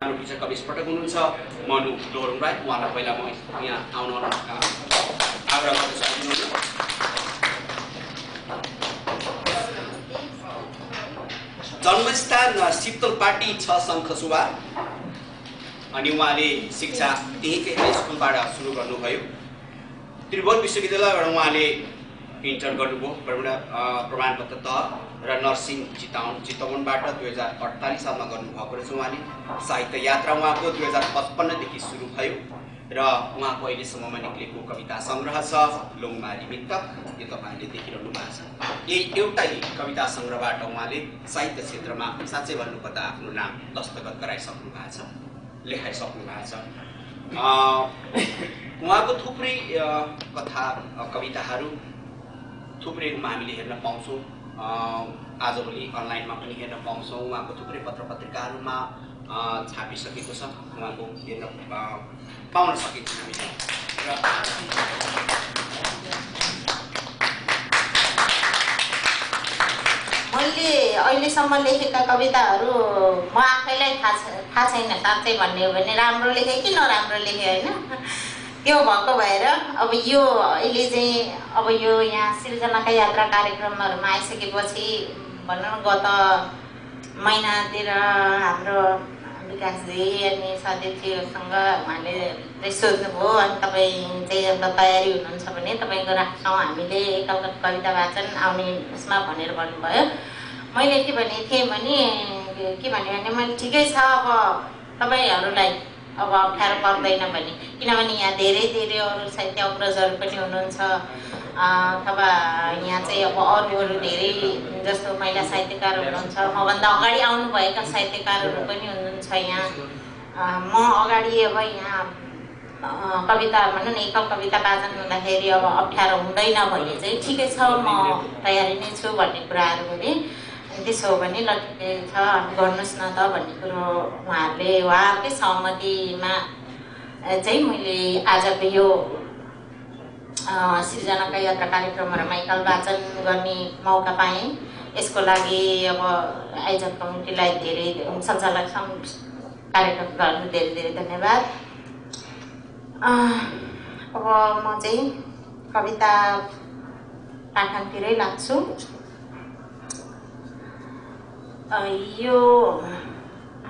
Teacher Kavish पटक हुनुहुन्छ मनु डोरुङ राई। उहाँलाई पहिला म यहाँ आउन आग्रह गर्दछु जन्मस्थान शीतल पार्टी छ शङ्खसुवा अनि उहाँले शिक्षा त्यहीँकै स्कुलबाट सुरु गर्नुभयो। त्रिभुवन विश्वविद्यालयबाट उहाँले इन्टर गर्नुभयो। प्रमाण प्रमाणपत्र तह र नर्सिङ चिताउन चितवनबाट दुई हजार अडतालिस सालमा गर्नुभएको रहेछ उहाँले। साहित्य यात्रा उहाँको दुई हजार पचपन्नदेखि सुरु भयो र उहाँको अहिलेसम्ममा निक्लेको कविता सङ्ग्रह छ लोङमारी मितक यो तपाईँहरूले देखिरहनु भएको छ। यही एउटै कविता सङ्ग्रहबाट उहाँले साहित्य क्षेत्रमा साँच्चै भन्नुपर्दा आफ्नो नाम दस्तखत गराइसक्नु भएको छ लेखाइसक्नु भएको छ। उहाँको थुप्रै कथा कविताहरू थुप्रैमा हामीले हेर्न पाउँछौँ। आजभोलि अनलाइनमा पनि हेर्न पाउँछौँ। उहाँको थुप्रै पत्र पत्रिकाहरूमा छापिसकेको छ। उहाँको हेर्न पाउन सकिन्छ। हामीले मैले अहिलेसम्म लेखेका कविताहरू म आफैलाई थाहा थाहा छैन साँच्चै भन्ने हो भने राम्रो लेखेँ कि नराम्रो लेखेँ होइन? त्यो भएको भएर अब यो अहिले चाहिँ अब यो यहाँ सिर्जनाका यात्रा कार्यक्रमहरूमा आइसकेपछि भनौँ न गत महिनातिर हाम्रो विकासजी अनि सदस्यहरूसँग उहाँले चाहिँ सोध्नुभयो अनि तपाईँ चाहिँ एउटा तयारी हुनुहुन्छ भने तपाईँको राख्छौँ हामीले एकल कविता वाचन आउने उसमा भनेर भन्नुभयो। मैले के भनेको थिएँ भने के भने मैले ठिकै छ अब तपाईँहरूलाई अब अप्ठ्यारो पर्दैन भने। किनभने यहाँ धेरै धेरै अरू साहित्य अग्रजहरू पनि हुनुहुन्छ अथवा यहाँ चाहिँ अब अरू अरू धेरै जस्तो महिला साहित्यकार हुनुहुन्छ। मभन्दा अगाडि आउनुभएका साहित्यकारहरू पनि हुनुहुन्छ यहाँ। म अगाडि अब यहाँ कविता भनौँ न एकल कविता वाचन हुँदाखेरि अब अप्ठ्यारो हुँदैन भने चाहिँ ठिकै छ म तयारी नै छु भन्ने कुराहरू भने त्यसो हो भने ल ठिकै छ गर्नुहोस् न त भन्ने कुरो उहाँहरूले उहाँहरूकै सहमतिमा चाहिँ मैले आजको यो सृजनाका यात्रा कार्यक्रमहरूमा एकल वाचन गर्ने मौका पाएँ। यसको लागि अब आयोजक कमिटीलाई धेरै सञ्चालक कार्यक्रमकाहरू धेरै धेरै धन्यवाद। अब म चाहिँ कविता पाठनतिरै लाग्छु। यो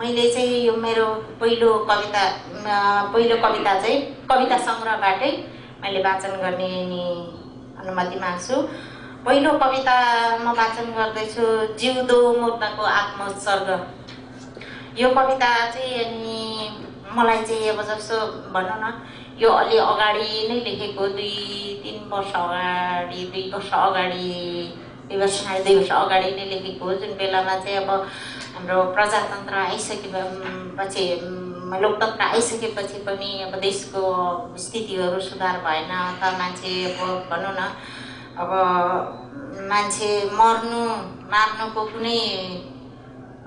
मैले चाहिँ यो मेरो पहिलो कविता पहिलो कविता चाहिँ कविता सङ्ग्रहबाटै मैले वाचन गर्ने अनुमति माग्छु। पहिलो कविता म वाचन गर्दैछु जिउँदो मुर्दाको आत्मोत्सर्ग। यो कविता चाहिँ अनि मलाई चाहिँ अब जस्तो भनौँ न यो अलि अगाडि नै लेखेको दुई तिन वर्ष अगाडि दुई वर्ष अगाडि वर्ष दुई वर्ष अगाडि नै लेखेको हो। जुन बेलामा चाहिँ अब हाम्रो प्रजातन्त्र आइसकेपछि लोकतन्त्र आइसकेपछि पनि अब देशको स्थितिहरू सुधार भएन। त मान्छे अब भनौँ न अब मान्छे मर्नु मार्नुको कुनै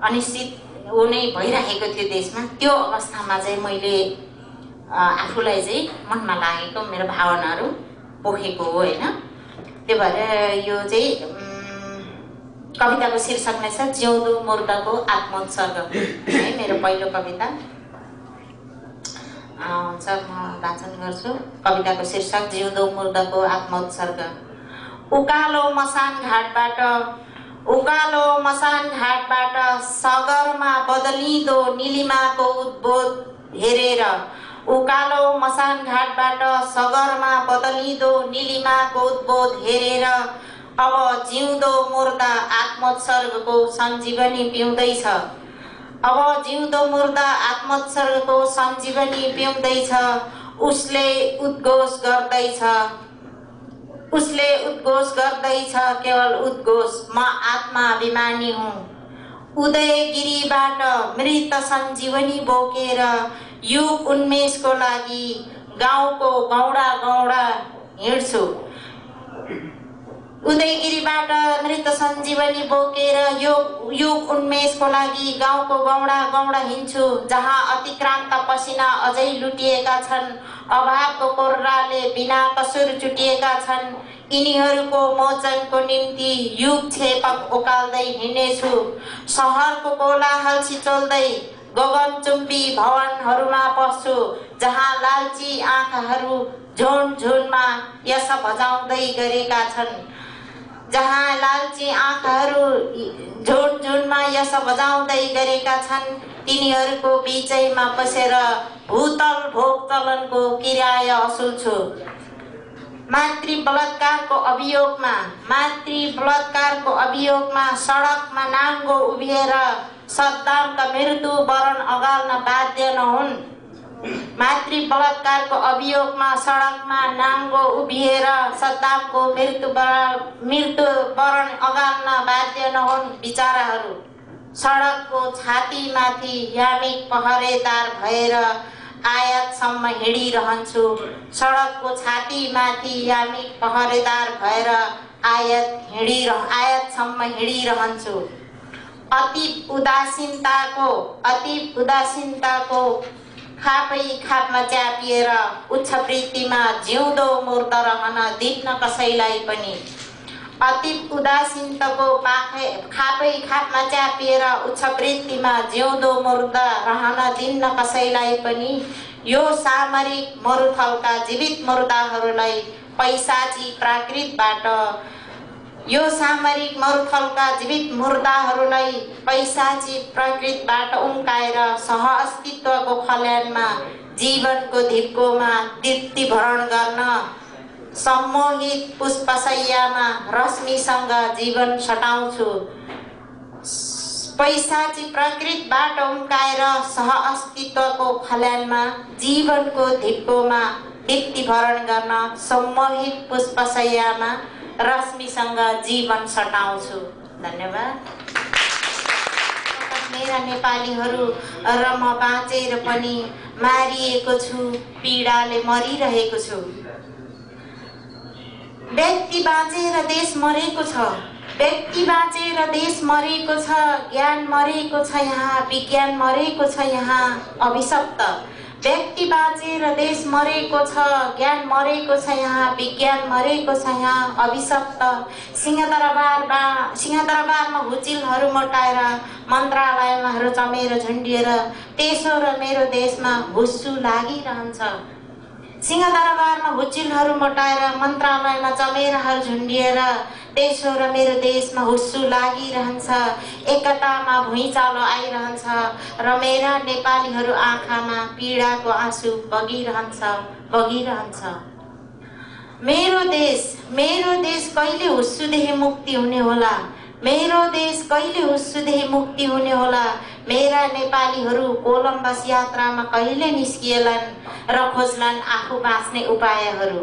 अनिश्चित ऊ नै भइराखेको थियो देशमा। त्यो अवस्थामा चाहिँ मैले आफूलाई चाहिँ मनमा लागेको मेरो भावनाहरू पोखेको हो होइन। त्यो भएर यो चाहिँ कविताको शीर्षक नै छ जिउँदो मुर्दाको आत्मोत्सर्ग. है मेरो पहिलो कविता। हुन्छ म वाचन गर्छु। कविताको शीर्षक जिउँदो मुर्दाको आत्मोत्सर्ग. उकालो मसान घाटबाट उकालो मसान घाटबाट सगरमा बदलिँदो निलिमाको उद्बोध हेरेर उकालो मसान घाटबाट सगरमा बदलिँदो निलिमाको उद्बोध हेरेर अब जिउँदो मुर्दा आत्मोत्सर्गको सञ्जीवनी पिउँदैछ। अब जिउँदो मुर्दा आत्मोत्सर्गको सञ्जीवनी पिउँदैछ। उसले उद्घोष गर्दैछ। उसले उद्घोष गर्दैछ केवल उद्घोष। म आत्मा अभिमानी हुँ। उदयगिरीबाट मृत सञ्जीवनी बोकेर युग उन्मेषको लागि गाउँको गौडा गौडा हिँड्छु। उदयगिरीबाट मृत सञ्जीवनी बोकेर यो युग उन्मेषको लागि गाउँको गौडा गौडा हिँड्छु जहाँ अतिक्रान्त पसिना अझै लुटिएका छन्। अभावको कोर्राले बिना कसुर चुटिएका छन्। यिनीहरूको मोचनको निम्ति युग छेपक उकाल्दै हिँड्नेछु। सहरको कोलाहल छिचोल्दै गगनचुम्बी भवनहरूमा पस्छु जहाँ लालची आँखाहरू झुन झुनमा यस भजाउँदै गरेका छन्। जहाँ लालची आँखाहरू झुन झुनमा यस बजाउँदै गरेका छन् तिनीहरूको बिचैमा बसेर भूतल भोग चलनको किराय असुल्छु मातृ बलात्कारको अभियोगमा मातृ बलात्कारको अभियोगमा सडकमा नाङ्गो उभिएर सद्दामका मृत्यु वरण अगाल्न बाध्य नहुन्। मातृ बलात्कारको अभियोगमा सडकमा नाङ्गो उभिएर सद्दामको मृत्यु मृत्यु वरण अगाल्न बाध्य नहुन् बिचराहरू सडकको छातीमाथि यामिक पहरेदार भएर आयातसम्म हिँडिरहन्छु। सडकको छातीमाथि यामिक पहरेदार भएर आयात हिँडिरह आयातसम्म हिँडिरहन्छु। अति उदासीनताको अति उदासीनताको खापै खापमा च्यापिएर उच्छवृत्तिमा जिउँदो मूर्त रहन दिन्न कसैलाई पनि। अति उदासीनताको पाखै खापै खापमा च्यापिएर उच्छवृत्तिमा जिउँदो मुर्दा रहन दिन्न कसैलाई पनि। यो सामरिक मरुथलका जीवित मुर्दाहरूलाई पैसाची प्राकृतबाट यो सामरिक मरुथलका जीवित मुर्दाहरूलाई पैसाची प्रकृतबाट उम्काएर सह अस्तित्वको खल्यानमा जीवनको धिप्कोमा तृप्ति भरण गर्न सम्मोहित पुष्पशैयामा रश्मिसँग जीवन सटाउँछु। पैसाची प्रकृतबाट उम्काएर सह अस्तित्वको खल्यानमा जीवनको धिप्कोमा दीप्ति गर्न सम्मोहित पुष्पशैयामा रश्मिसँग जीवन सटाउँछु धन्यवाद मेरा नेपालीहरू र म बाँचेर पनि मारिएको छु पीडाले मरिरहेको छु व्यक्ति बाँचेर देश मरेको छ व्यक्ति बाँचेर देश मरेको छ ज्ञान मरेको छ यहाँ विज्ञान मरेको छ यहाँ अभिशप्त व्यक्ति बाँचेर देश मरेको छ ज्ञान मरेको छ यहाँ विज्ञान मरेको छ यहाँ अभिशप्त। सिंहदरबारमा सिंहदरबारमा हुचिलहरू मोटाएर मन्त्रालयमाहरू चमेर झुन्डिएर तेसो र मेरो देशमा हुस्सु लागिरहन्छ। सिंहदरबारमा हुचिलहरू मोटाएर मन्त्रालयमा चमेराहरू झुन्डिएर तेस्रो र मेरो देशमा हुस्सु लागिरहन्छ एकतामा भुइँचालो आइरहन्छ र मेरा नेपालीहरू आँखामा पीडाको आँसु बगिरहन्छ बगिरहन्छ। मेरो देश मेरो देश कहिले हुस्सुदेखि मुक्ति हुने होला? मेरो देश कहिले हुस्सुदेखि मुक्ति हुने होला मेरा नेपालीहरू कोलम्बस यात्रामा कहिले निस्किएलान् र खोज्लान् आफू बाँच्ने उपायहरू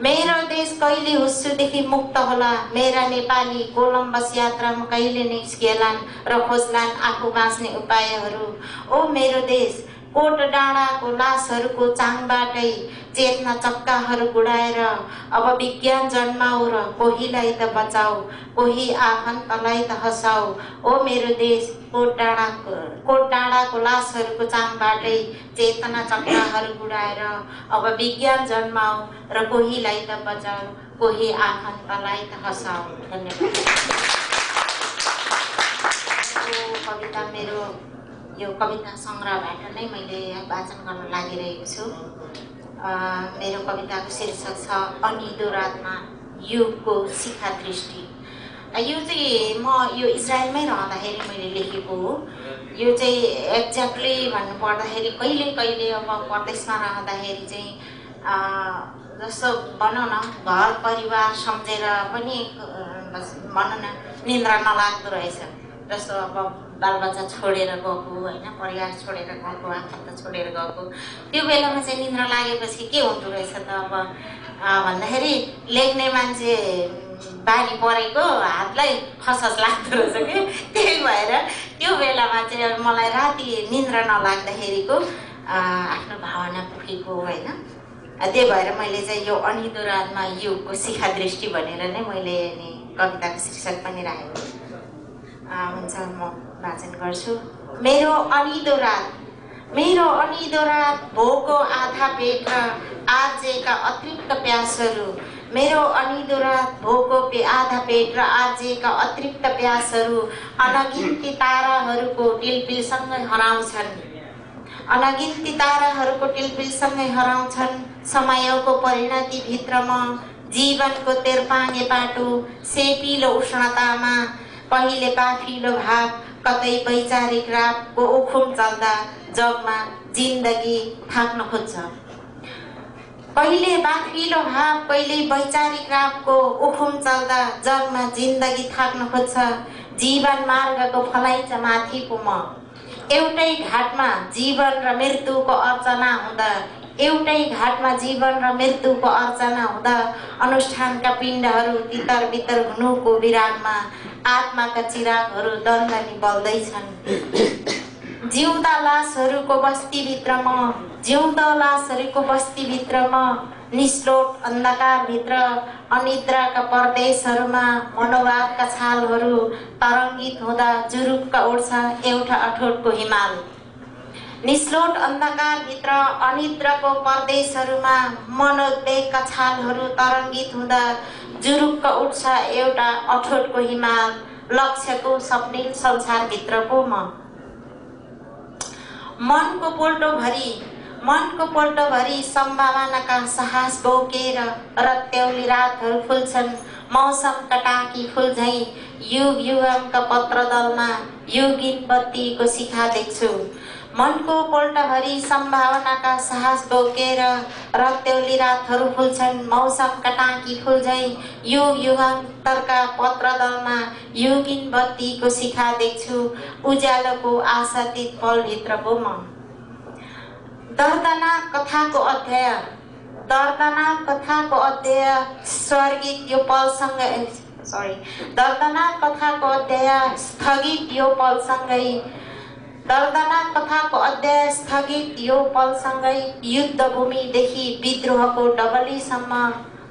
मेरो देश कहिले हुस्सुदेखि मुक्त होला मेरा नेपाली कोलम्बस यात्रामा कहिले निस्किएलान् र खोज्लान् आफू बाँच्ने उपायहरू ओ मेरो देश कोट डाँडाको लासहरूको चाङबाटै चेतना चक्काहरू गुडाएर अब विज्ञान जन्माऊ र कोहीलाई त बचाऊ कोही आफन्तलाई त हँसाऊ ओ मेरो देश कोट डाँडाको कोट डाँडाको लासहरूको चाङबाटै चेतना चक्काहरू गुडाएर अब विज्ञान जन्माऊ र कोहीलाई त बचाऊ कोही आफन्तलाई त हँसाऊ धन्यवाद कविता मेरो यो कविता सङ्ग्रहबाट नै मैले वाचन गर्न लागिरहेको छु। मेरो कविताको शीर्षक छ अनिदो रातमा युगको शिखा दृष्टि यो चाहिँ म यो इजरायलमै रहँदाखेरि मैले लेखेको हो। यो चाहिँ एक्ज्याक्टली भन्नु पर्दाखेरि कहिले कहिले अब परदेशमा रहँदाखेरि चाहिँ जस्तो भनौँ न घर परिवार सम्झेर पनि भनौँ न निन्द्रा नलाग्दो रहेछ। जस्तो अब बालबच्चा छोडेर गएको होइन परिवार छोडेर गएको आफन्त छोडेर गएको। त्यो बेलामा चाहिँ निन्द्रा लागेपछि के हुँदो रहेछ त अब भन्दाखेरि लेख्ने मान्छे बानी परेको हातलाई खसस लाग्दो रहेछ कि? त्यही भएर त्यो बेलामा चाहिँ मलाई राति निन्द्रा नलाग्दाखेरिको आफ्नो भावना पुगेको होइन। त्यही भएर मैले चाहिँ यो अनिदो रातमा युगको शिखा दृष्टि भनेर नै मैले नि कविताको शीर्षक पनि राखेको हुन्छ म वाचन गर्छु। मेरो अनिदो रात मेरो अनिदो रात भोको आधा पेट र आजेका अतिरिक्त प्यासहरू। मेरो अनिदो र भोको पे आधा पेट र आर्जेका अतिरिक्त प्यासहरू अनगिन्ती ताराहरूको टिलपिलसँगै हराउँछन्। अनगिन्ती ताराहरूको टिलपिलसँगै हराउँछन्। समयको परिणतिभित्रमा जीवनको तेर्पाङ्गे पाटो सेपिलो उष्णतामा पहिले पाफिलो भाव कतै वैचारिक रापको उखुम चल्दा जगमा जिन्दगी थाक्न खोज्छ। कहिले बाफिलो भाव कहिले वैचारिक रापको उखुम चल्दा जगमा जिन्दगी थाक्न खोज्छ। जीवन मार्गको फलाइन्छ माथिको म एउटै घाटमा जीवन र मृत्युको अर्चना हुँदा एउटै घाटमा जीवन र मृत्युको अर्चना हुँदा अनुष्ठानका पिण्डहरू तितर बितर हुनुको विरागमा आत्माका चिरागहरू दन्दनी बल्दैछन् जिउँदा लासहरूको बस्तीभित्रमा जिउँदो लासहरूको बस्तीभित्रमा निस्लोट अन्धकारभित्र अनिद्राका परदेशहरूमा मनोभावका छालहरू तरङ्गित हुँदा जुरुक्क उड्छ एउटा अठोटको हिमाल। निस्लोट अन्धकारभित्र अनिद्राको परदेशहरूमा मनोद्वेगका छालहरू तरङ्गित हुँदा जुरुक्क उठ्छ एउटा अठोटको हिमाल लक्ष्यको स्वप्निल संसारभित्रको म मनको पोल्टोभरि मनको पोल्टोभरि सम्भावनाका साहस बोकेर रत्याउली रातहरू फुल्छन्। मौसम कटाकी फुल झैँ युग युगमका पत्रदलमा युगिन बत्तीको शिखा देख्छु। मनको पोल्टभरि सम्भावनाका साहस बोकेर रत्याउली रातहरू फुल्छन् मौसम कटाकी फुल झैँ युग युगान्तरका पत्रदलमा युगिन बत्तीको शिखा देख्छु उज्यालोको आशातीत फलभित्रको म। दर्दना कथाको अध्याय। दर्दना कथाको अध्याय स्वर्गित यो पलसँगै सरी दर्दना कथाको अध्याय स्थगित यो पलसँगै दर्दना कथाको अध्याय स्थगित यो पलसँगै युद्धभूमिदेखि विद्रोहको डबलीसम्म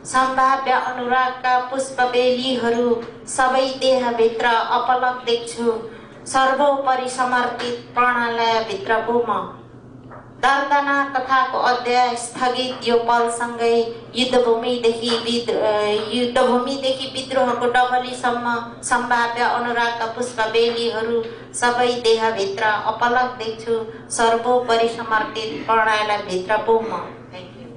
सम्भाव्य अनुरागका पुष्पबेलीहरू सबै देहभित्र अपलक देख्छु। सर्वोपरि समर्पित प्रणालयभित्रको म दर्दना कथाको अध्याय स्थगित यो पलसँगै युद्धभूमिदेखि युद्धभूमिदेखि विद्रोहको डबलीसम्म सम्भाव्य अनुरागका पुष्पबेलीहरू सबै देहभित्र अपलक देख्छु। सर्वोपरि समर्पित प्रणालयभित्र पो म। थ्याङ्क यू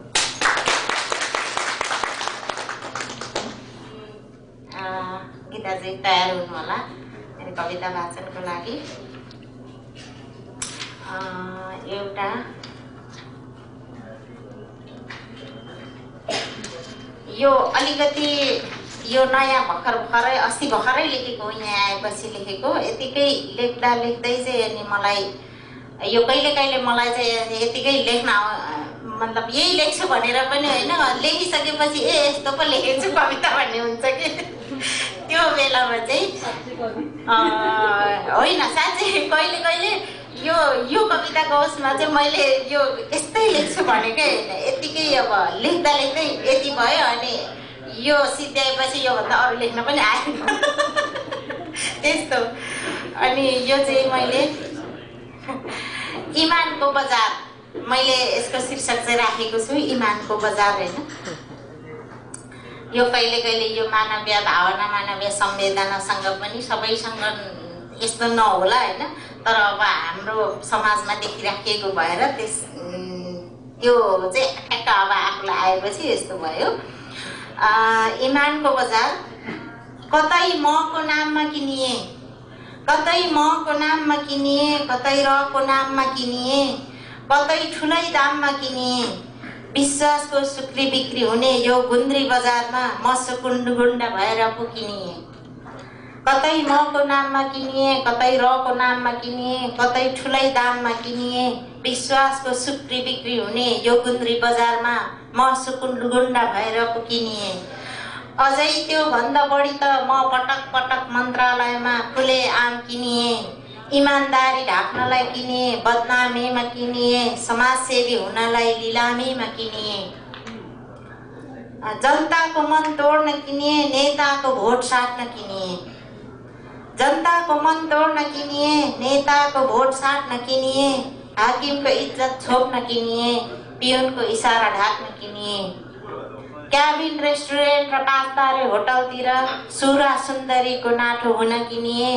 गीताजी तयार हुनु होला मेरो कविता वाचनको लागि। एउटा यो अलिकति यो नयाँ भर्खर भर्खरै अस्ति भर्खरै लेखेको यहाँ आएपछि लेखेको यतिकै लेख्दा लेख्दै चाहिँ अनि मलाई यो कहिले कहिले मलाई चाहिँ यतिकै लेख्न मतलब यही लेख्छु भनेर पनि होइन लेखिसकेपछि ए यस्तो पो लेखेको छु कविता भन्ने हुन्छ कि? त्यो बेलामा चाहिँ होइन साँच्चै कहिले कहिले यो यो कविताको उसमा चाहिँ मैले यो यस्तै लेख्छु भनेकै होइन यतिकै अब लेख्दा लेख्दै यति भयो अनि यो सिद्ध्याएपछि योभन्दा अरू लेख्न पनि आएन। त्यस्तो। अनि यो चाहिँ मैले इमानको बजार मैले यसको शीर्षक चाहिँ राखेको छु इमानको बजार होइन। यो कहिले कहिले यो मानवीय भावना मानवीय संवेदनासँग पनि सबैसँग यस्तो नहोला होइन। तर अब हाम्रो समाजमा देखिराखिएको भएर त्यस त्यो चाहिँ ठ्याक्क अब आफूलाई आएपछि यस्तो भयो। इमानको बजार कतै मको नाममा किनिए कतै मको नाममा किनिए कतै रको नाममा किनिए कतै ठुलै दाममा किनिए विश्वासको सुक्री बिक्री हुने यो गुन्द्री बजारमा म सुकुण्ड गुण्ड भएर पो किनिए। कतै मको नाममा किनिए कतै रको नाममा किनिए कतै ठुलै दाममा किनिए विश्वासको सुक्री बिक्री हुने यो गुन्द्री बजारमा म सुकुण्ड गुण्ड भएर किनिए। अझै त्योभन्दा बढी त म पटक पटक मन्त्रालयमा खुले आम किनिए इमान्दारी ढाक्नलाई किनिए बदनामीमा किनिए समाजसेवी हुनलाई लिलामीमा किनिए। जनताको मन तोड्न किनिए नेताको भोट साट्न किनिए। जनताको मन तोड्न किनिए नेताको भोट साट्न किनिए हाकिमको इज्जत छोप्न किनिए पिउनको इसारा ढाक्न किनिए क्याबिन रेस्टुरेन्ट र पाँच तारे होटलतिर सुरा सुन्दरीको नाठो हुन किनिए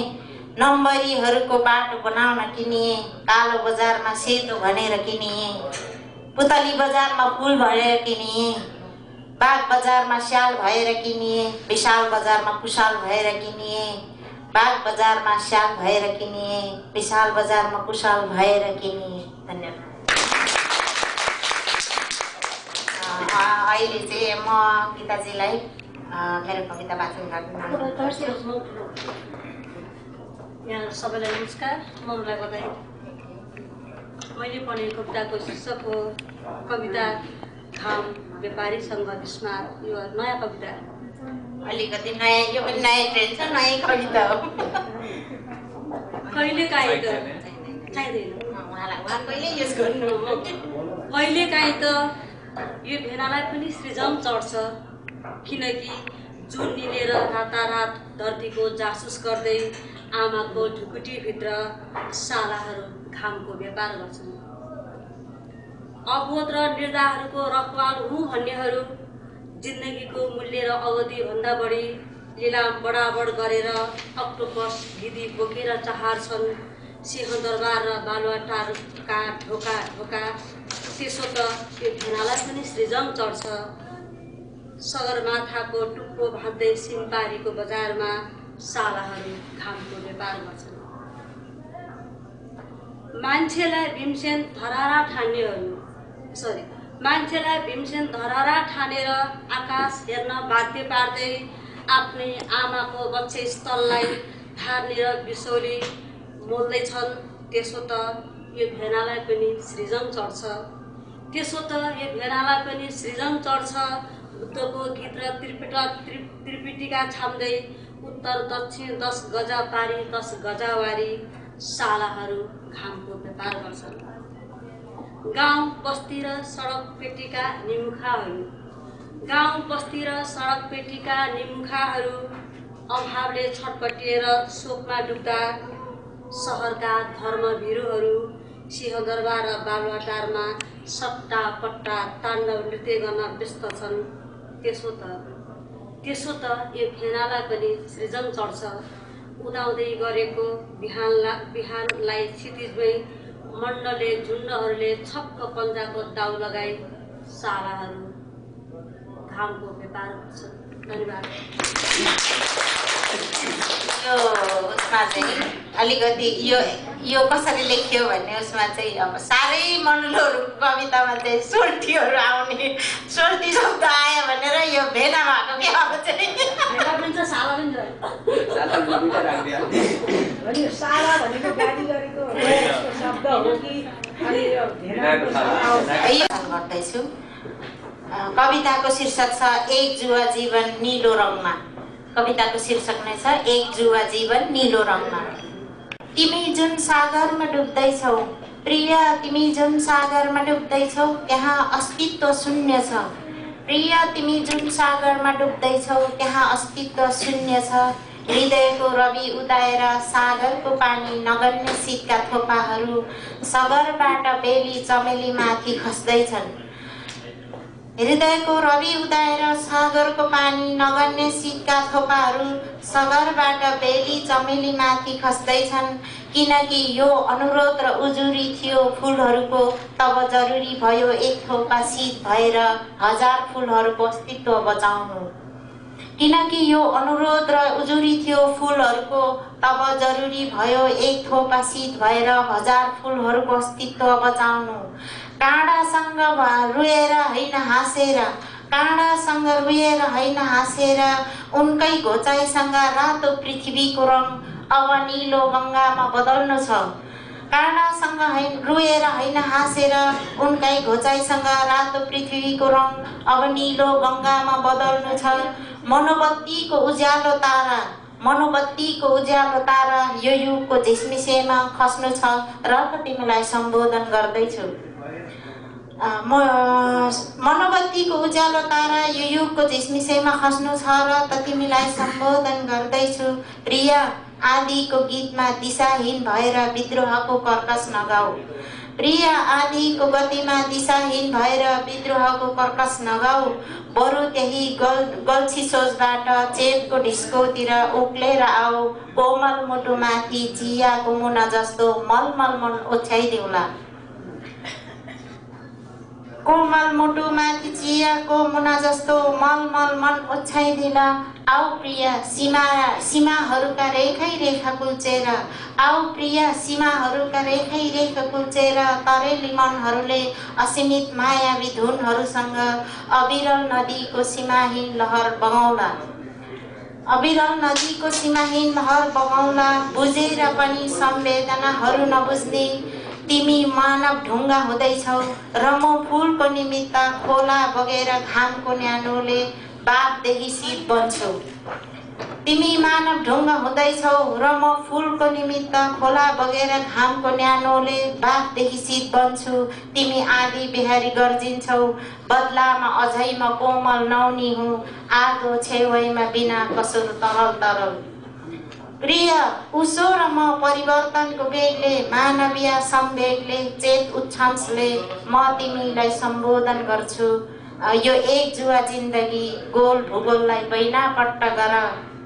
नम्बरीहरूको बाटो बनाउन किनिए कालो बजारमा सेतो भनेर किनिए पुतली बजारमा फुल भएर किनिए बाग बजारमा स्याल भएर किनिए विशाल बजारमा कुशाल भएर किनिए। बाग बजारमा स्याल भएर किनिए विशाल बजारमा कुशाल भएर किनिए धन्यवाद। अहिले चाहिँ म गीताजीलाई मेरो कविता वाचन यहाँ सबैलाई नमस्कार। ममलाई बधाई मैले पढेको कविताको शीर्षक हो कविता घाम व्यापारीसँग विस्मार। यो नयाँ कविता। अलिकति नयाँ यो पनि नयाँ ट्रेन्ड छ नयाँ कविता हो। कहिले काहीँ त? चाहिँदैन उहाँलाई उहाँ कहिले युज गर्नु? कहिले काहीँ त यो भेनालाई पनि सृजन चढ्छ। किनकि जुन निलेर रातारात धरतीको जासुस गर्दै आमाको ढुकुटीभित्र सालाहरू घामको व्यापार गर्छन्। अबोध र निर्धाहरूको रखवाल हुँ भन्नेहरू जिन्दगीको मूल्य र अवधिभन्दा बढी लिलाम बडाबड गरेर अक्टोपस गिदी बोकेर चाहार्छन् सिंहदरबार र बालुवाटारका ढोका ढोका त्यसो त यो भेनालाई पनि सृजन चढ्छ। सगरमाथाको टुप्पो भाँच्दै सिमपारीको बजारमा सालाहरू घामको व्यापार गर्छन् मान्छेलाई भीमसेन धरारा ठान्नेहरू सरी मान्छेलाई भीमसेन धरारा ठानेर आकाश हेर्न बाध्य पार्दै आफ्नै आमाको बच्चे स्थललाई धार्नेर बिसौली मोल्दैछन्। त्यसो त यो भेनालाई पनि सृजन चढ्छ। त्यसो त यो भेनालाई पनि सृजन चढ्छ। बुद्धको गीत र त्रिपिट त्रि त्रिपिटिका छाम्दै उत्तर दक्षिण दस गजा पारी दस गजावारी सालाहरू घामको व्यापार गर्छन्। गाउँ बस्ती र सडक पेटीका निमुखाहरू। गाउँ बस्ती र सडक पेटीका निमुखाहरू अभावले छटपटिएर शोकमा डुब्दा सहरका धर्मभिरुहरू सिंहदरबार र बालुवाटारमा सट्टा पट्टा ताण्डव नृत्य गर्न व्यस्त छन्। त्यसो त त्यसो त यो फेनालाई पनि सृजन चढ्छ। उदाउँदै गरेको बिहानला बिहानलाई क्षितिजमै मण्डले झुन्डहरूले छक्क पन्जाको दाउ लगाई सालाहरू घामको व्यापार गर्छन्। धन्यवाद। यो उसमा चाहिँ अलिकति यो यो कसरी लेखियो भन्ने उसमा चाहिँ अब साह्रै मनलोहरू कवितामा चाहिँ सोल्टीहरू आउने सोल्टी शब्द आयो भनेर यो भेना भएको कि अब चाहिँ? सारा भनेको गर्दैछु। कविताको शीर्षक छ एक जुवा जीवन निलो रङमा। कविताको शीर्षक नै छ एक जुवा जीवन निलो रङमा। तिमी जुन सागरमा डुब्दैछौ प्रिय तिमी जुन सागरमा डुब्दैछौ त्यहाँ अस्तित्व शून्य छ। प्रिय तिमी जुन सागरमा डुब्दैछौ त्यहाँ अस्तित्व शून्य छ। हृदयको रवि उदाएर सागरको पानी नगर्ने शीतका थोपाहरू सगरबाट बेली चमेली माथि खस्दैछन्। हृदयको रवि उदाएर सागरको पानी नगर्ने शीतका थोपाहरू सगरबाट बेली चमेली माथि खस्दैछन् किनकि यो अनुरोध र उजुरी थियो फुलहरूको तब जरुरी भयो एक थोपा शीत भएर हजार फुलहरूको अस्तित्व बचाउनु। किनकि यो अनुरोध र उजुरी थियो फुलहरूको तब जरुरी भयो एक थोपा शीत भएर हजार फुलहरूको अस्तित्व बचाउनु। काँडासँग रुएर होइन हाँसेर काँडासँग रुएर होइन हाँसेर उनकै घोचाइसँग रातो पृथ्वीको रङ अब निलो गङ्गामा बदल्नु छ। काँडासँग होइन रुएर होइन हाँसेर उनकै घोचाइसँग रातो पृथ्वीको रङ अब निलो गङ्गामा बदल्नु छ। मनोबत्तीको उज्यालो तारा मनोबत्तीको उज्यालो तारा यो युगको झिसमिसेमा खस्नु छ र तिमीलाई सम्बोधन गर्दैछु। म मनोबत्तीको उज्यालो तारा यो युगको झिसमिसेमा खस्नु छ र त तिमीलाई सम्बोधन गर्दैछु। प्रिय आदिको गीतमा दिशाहीन भएर विद्रोहको कर्कस नगाऊ। प्रिय आदिको गतिमा दिशाहीन भएर विद्रोहको कर्कस नगाऊ बरु त्यही गल गल्छी सोचबाट चेतको ढिस्कोतिर उक्लेर आऊ। कोमल मुटुमाथि चियाको मुना जस्तो मलमल मन ओछ्याइदेऊला कोमल मुटुमाथि चियाको मुना जस्तो मलमल मन ओछ्याइदिला आऊ प्रिय सीमा सीमाहरूका रेखै रेखा कुल्चेर। आऊ प्रिय सीमाहरूका रेखै रेखा कुल्चेर तरेली मनहरूले असीमित मायावी धुनहरूसँग अविरल नदीको सीमाहीन लहर बगाउला अविरल नदीको सीमाहीन लहर बगाउला बुझेर पनि संवेदनाहरू नबुझ्ने तिमी मानव ढुङ्गा हुँदैछौ। र म फुलको निमित्त खोला बगेर घामको न्यानोले बाघदेखि शीत बन्छु। तिमी मानव ढुङ्गा हुँदैछौ। र म फुलको निमित्त खोला बगेर घामको न्यानोले बाघदेखि शीत बन्छु। तिमी आधी बिहारी गर्जिन्छौ। बदलामा अझै म कोमल नौनी हुँ। आगो छेउमा बिना कसुर तरल तरल प्रिय उसो र म परिवर्तनको वेगले मानवीय संवेगले चेत उच्छांसले म तिमीलाई सम्बोधन गर्छु। यो एक जुवा जिन्दगी गोल भूगोललाई बैनापट्ट गर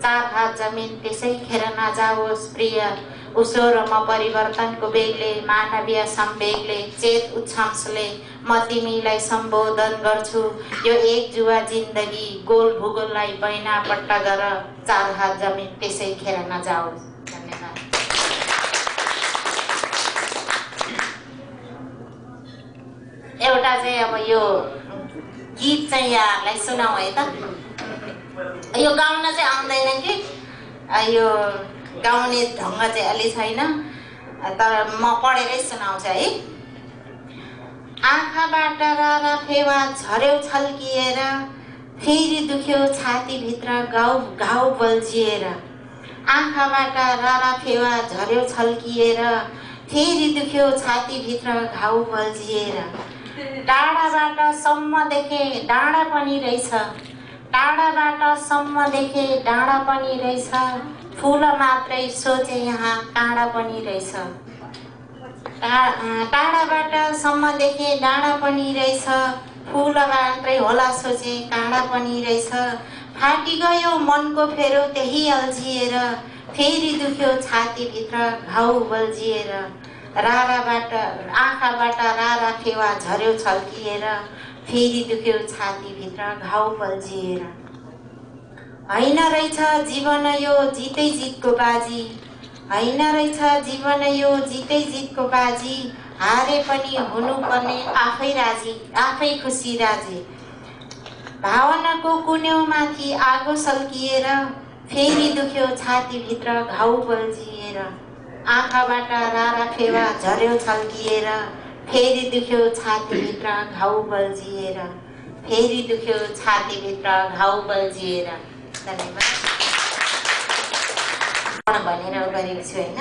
चार हात जमिन त्यसै खेर नजाओस् प्रिय। उसो र म परिवर्तनको वेगले मानवीय संवेगले चेत उच्छांसले म तिमीलाई सम्बोधन गर्छु। यो एक जुवा जिन्दगी गोल भूगोललाई बैनापट्ट गर चार हात जमिन त्यसै खेर नजाओस् धन्यवाद। एउटा चाहिँ अब यो गीत चाहिँ यहाँहरूलाई सुनाऊ है त। यो गाउन चाहिँ आउँदैन कि? यो गाउने ढङ्ग चाहिँ अलि छैन। तर म पढेरै सुनाउँछु है। आँखाबाट रारा फेवा झर्यो छल्किएर फेरि दुख्यो छातीभित्र गाउ घाउ बल्झिएर। आँखाबाट रारा फेवा झर्यो छल्किएर फेरि दुख्यो छातीभित्र घाउ बल्झिएर। टाढाबाट सम्म देखे डाँडा पनि रहेछ। टाढाबाट सम्म देखे डाँडा पनि रहेछ फुल मात्रै सोचे यहाँ काँडा पनि रहेछ टाढाबाट सम्म देखे डाँडा पनि रहेछ फुल मात्रै होला सोचे काँडा पनि रहेछ फाटी गयो मनको फेरो त्यही अल्झिएर। फेरि दुख्यो छातीभित्र घाउ बल्झिएर। राराबाट आँखाबाट रारा फेवा झर्यो छल्किएर। फेरि दुख्यो छातीभित्र घाउ बल्झिएर होइन रहेछ जीवन यो जितै जितको बाजी। होइन रहेछ जीवन यो जितै जितको बाजी। हारे पनि हुनुपर्ने आफै राजी आफै खुसी राजी। भावनाको कुन्यौमाथि आगो सल्किएर फेरि दुख्यो छातीभित्र घाउ बल्झिएर। आँखाबाट रारा फेवा झर्यो छल्किएर। फेरि दुख्यो छातीभित्र घाउ बल्झिएर फेरि दुख्यो छातीभित्र घाउ बल्झिएर। धन्यवाद। भनेर गरेको छु होइन।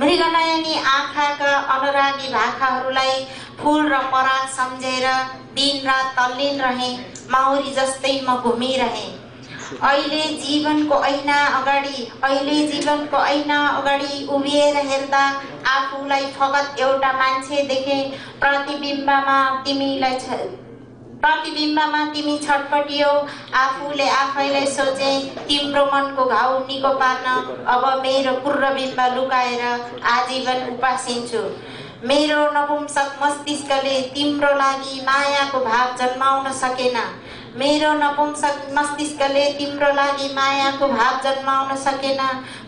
मृगनयनी आँखाका अनुरागी भाकाहरूलाई फुल र पराल सम्झेर दिनरात तल्लीन रहेँ माउरी जस्तै म घुमिरहेँ। अहिले जीवनको ऐना अगाडि अहिले जीवनको ऐना अगाडि उभिएर हेर्दा आफूलाई फगत एउटा मान्छे देखे प्रतिबिम्बमा तिमीलाई छ प्रतिबिम्बमा तिमी छटपटियो। आफूले आफैलाई सोचे तिम्रो मनको घाउ निको पार्न अब मेरो पूर्वबिम्ब लुकाएर आजीवन उपासिन्छु। मेरो नपुंसक मस्तिष्कले तिम्रो लागि मायाको भाव जन्माउन सकेन। मेरो नपुंसक मस्तिष्कले तिम्रो लागि मायाको भाव जन्माउन सकेन।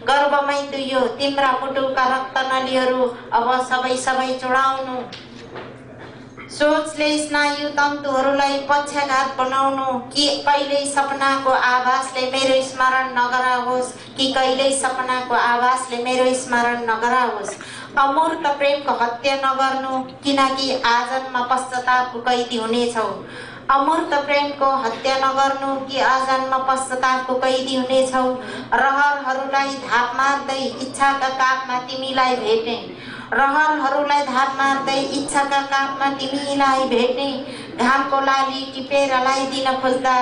गर्वमै दुयो तिम्रा मुटुका रक्त नलीहरू अब सबै सबै चुडाउनु। सोचले स्नायु तन्तुहरूलाई पक्षाघात बनाउनु। कि कहिल्यै सपनाको आभासले मेरो स्मरण नगराओस् कि कहिल्यै सपनाको आभासले मेरो स्मरण नगराओस्। अमूर्त प्रेमको हत्या नगर्नु किनकि आजन्म पश्चातापको कैदी हुनेछौ। अमूर्त प्रेमको हत्या नगर्नु कि आजन्म पश्चातापको कैदी हुनेछौ? रहरहरूलाई धाप मार्दै इच्छाका कापमा तिमीलाई भेटे। रहरहरूलाई धाप मार्दै इच्छाका कापमा तिमीलाई भेट्ने घामको लाली टिपेर लगाइदिन खोज्दा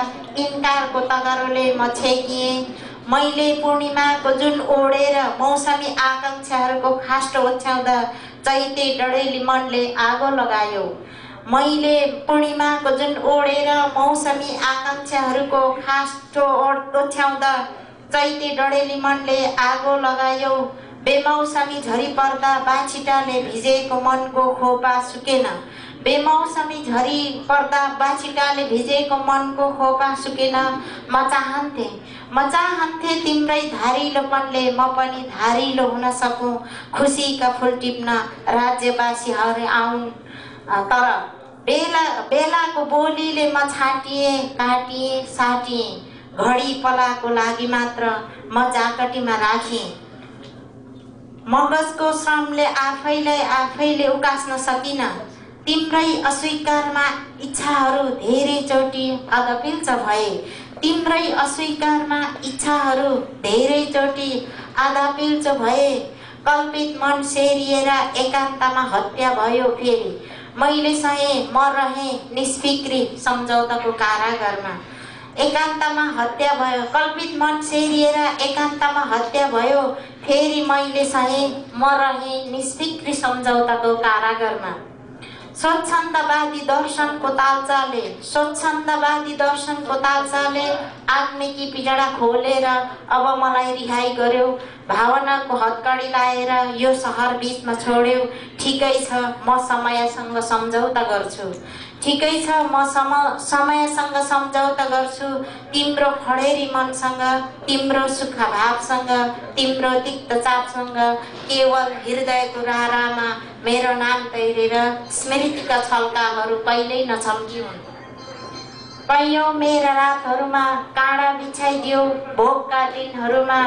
इन्कारको तगरोले म छेकिएँ। मैले पूर्णिमाको जुन ओढेर मौसमी आकाङ्क्षाहरूको खास्टो ओछ्याउँदा चैते डढेली मनले आगो लगायो। मैले पूर्णिमाको जुन ओढेर मौसमी आकाङ्क्षाहरूको खास्टो ओछ्याउँदा चैते डढेली मनले आगो लगायो। बेमौसमी झरी पर्दा बाछिटाले भिजेको मनको खोपा सुकेन। बेमौसमी झरी पर्दा बाछिटाले भिजेको मनको खोपा सुकेन। म चाहन्थेँ म चाहन्थेँ तिम्रै धारिलोपनले म पनि धारिलो हुन सकुँ। खुसीका फुल टिप्न राज्यवासीहरू आउन् तर बेला बेलाको बोलीले म छाटिएँ काटिएँ साटिएँ। घडी पलाको लागि मात्र म जाकटीमा राखेँ मगजको श्रमले आफैलाई आफैले उकास्न सकिनँ। तिम्रै अस्वीकारमा इच्छाहरू धेरैचोटि अधपिल्च भए। तिम्रै अस्वीकारमा इच्छाहरू धेरैचोटि आधापिल्च भए। कल्पित मन सेरिएर एकान्तमा हत्या भयो फेरि। मैले सहे म रहेँ निष्फिक्री सम्झौताको कारागारमा। एकान्तमा हत्या भयो। कल्पित मन सेरिएर एकान्तमा हत्या भयो। फेरि मैले सहे म रहेँ निष्फिक्री सम्झौताको कारागारमा। स्वच्छन्दवादी दर्शनको तालचाले स्वच्छन्दवादी दर्शनको तालचाले आत्मिकी पिजडा खोलेर अब मलाई रिहाई गर्यो। भावनाको हत्कडी लाएर यो सहर बिचमा छोड्यो। ठिकै छ म समयसँग सम्झौता गर्छु। ठिकै छ म सम समयसँग सम्झौता गर्छु। तिम्रो खडेरी मनसँग तिम्रो सुखभावसँग तिम्रो तिक्त चापसँग केवल हृदयको रारामा मेरो नाम तैरेर स्मृतिका छल्काहरू कहिल्यै नछम्किउन्। कैयौँ मेरा रातहरूमा काँडा बिछाइदियो भोगका दिनहरूमा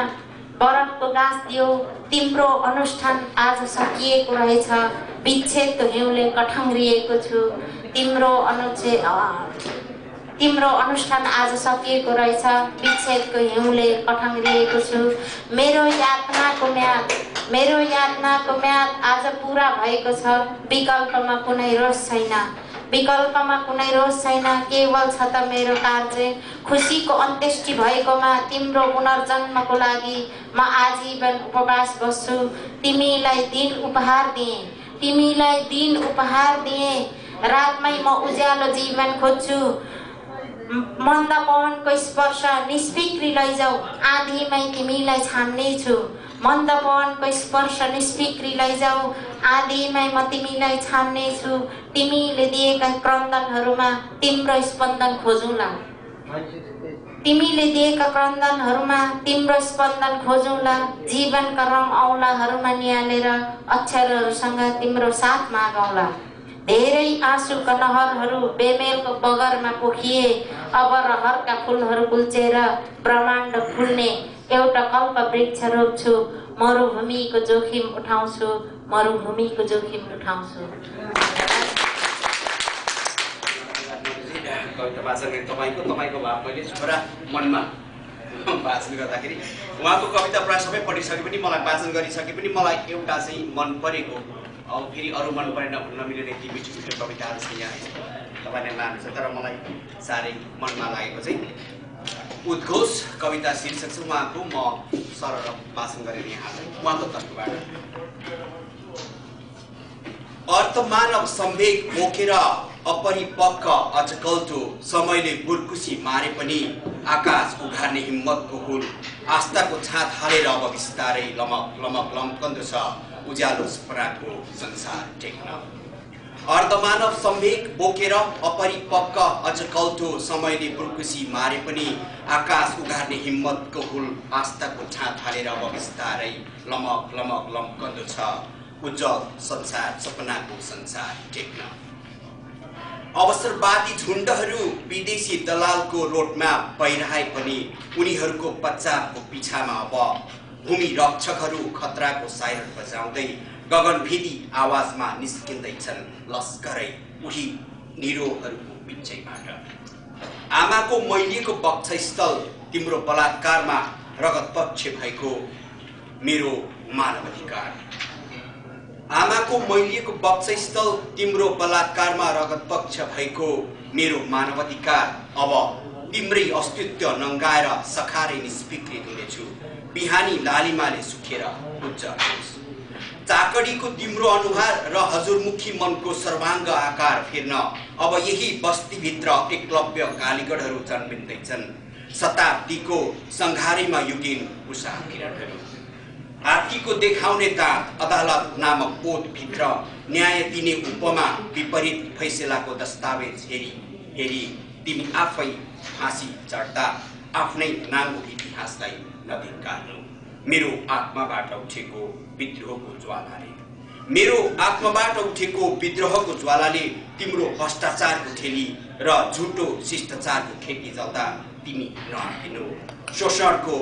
बरफको गाँस दियो। तिम्रो अनुष्ठान आज सकिएको रहेछ विच्छेदको हिउँले कठङ्ग्रिएको छु। तिम्रो अनुच्छे तिम्रो अनुष्ठान आज सकिएको रहेछ। विच्छेदको हिउँले कठङ्ग्रिएको छु। मेरो यातनाको म्याद मेरो यातनाको म्याद आज पुरा भएको छ। विकल्पमा कुनै रोष छैन। विकल्पमा कुनै रोष छैन। केवल छ त मेरो कार्य। खुसीको अन्त्येष्टि भएकोमा तिम्रो पुनर्जन्मको लागि म आजीवन उपवास बस्छु। तिमीलाई दिन उपहार दिएँ। तिमीलाई दिन उपहार दिएँ। रातमै म उज्यालो जीवन खोज्छु। मन्द पवनको स्पर्श निष्फिक्री लैजाऊ आधीमै तिमीलाई छाम्ने छु मन्द पवनको स्पर्श निष्फिक्री लैजाऊ आधीमै म तिमीलाई छाम्ने छु तिमीले दिएका क्रन्दनहरूमा तिम्रो स्पन्दन खोजौँला। तिमीले दिएका क्रन्दनहरूमा तिम्रो स्पन्दन खोजौँला। जीवनका रङ औँलाहरूमा निहालेर अक्षरहरूसँग तिम्रो साथ मागौँला। धेरै आँसुका नहरहरू बेमेलको बगरमा पोखिए। अब रहरका फुलहरू कुल्चेर ब्रह्माण्ड फुल्ने एउटा कल्प वृक्ष रोप्छु। मरुभूमिको जोखिम उठाउँछु मरुभूमिको जोखिम उठाउँछु। कविता भाव मैले छोरा मनमा वाचन गर्दाखेरि उहाँको कविता प्रायः सबै पढिसके पनि मलाई वाचन गरिसके पनि मलाई एउटा चाहिँ मन परेको अब फेरि अरू मन परेन भन्न नमिल्ने ती मिठो मिठो कविताहरू चाहिँ यहाँ तपाईँले लानुहुन्छ तर मलाई साह्रै मनमा लागेको चाहिँ उद्घोष कविता शीर्षक चाहिँ उहाँको म सरल वाचन गरेर यहाँ उहाँको तर्फबाट। अर्थमानव सम्वेक बोकेर अपरिपक्व अचकल्टो समयले बुर्कुसी मारे पनि आकाश उघार्ने हिम्मतको हुल आस्थाको छात हालेर अब बिस्तारै लमक लमक लम्कन्दो छ। उज्यालो सपनाको संसार टेक्न। अर्धमानव सम्वेक बोकेर अपरिपक्व अचकल्टो समयले बुर्कुसी मारे पनि आकाश उघार्ने हिम्मतको हुल आस्थाको छात हालेर अब बिस्तारै लमक लमक लम्कन्दो छ उज्जवल संसार सपनाको संसार टेक्न। अवसरवादी झुन्डहरू विदेशी दलालको रोडम्याप भइरहे पनि उनीहरूको बच्चाको पिछामा अब भूमि रक्षकहरू खतराको साइरन बजाउँदै गगनभेदी आवाजमा निस्किँदैछन् लस्करै उही निरोहरूको बिचैबाट आमाको मैलिएको वक्षस्थल तिम्रो बलात्कारमा रगतपक्ष भएको मेरो मानवाधिकार। आमाको मैलिएको वक्षस्थल तिम्रो बलात्कारमा रगतपक्ष भएको मेरो मानवाधिकार। अब तिम्रै अस्तित्व नङ्गाएर सखारै निष्पिकृत हुनेछु। बिहानी लालिमाले सुकेर होस् चाकडीको तिम्रो अनुहार र हजुरमुखी मनको सर्वाङ्ग आकार फेर्न अब यही बस्तीभित्र एकलव्य कालीगढहरू जन्मिँदैछन्। शताब्दीको सङ्घारीमा युगिन उषा किरणहरू हात्तीको देखाउने दाँत अदालत नामक ओतभित्र न्याय दिने उपमा विपरीत फैसलाको दस्तावेज हेरी हेरी तिमी आफै फाँसी चढ्दा आफ्नै नाङ्गो इतिहासलाई नधिकार्नु मेरो आत्माबाट उठेको विद्रोहको ज्वालाले। मेरो आत्माबाट उठेको विद्रोहको ज्वालाले तिम्रो भ्रष्टाचारको ठेली र झुटो शिष्टाचारको खेती जल्दा तिमी नआइनु शोषणको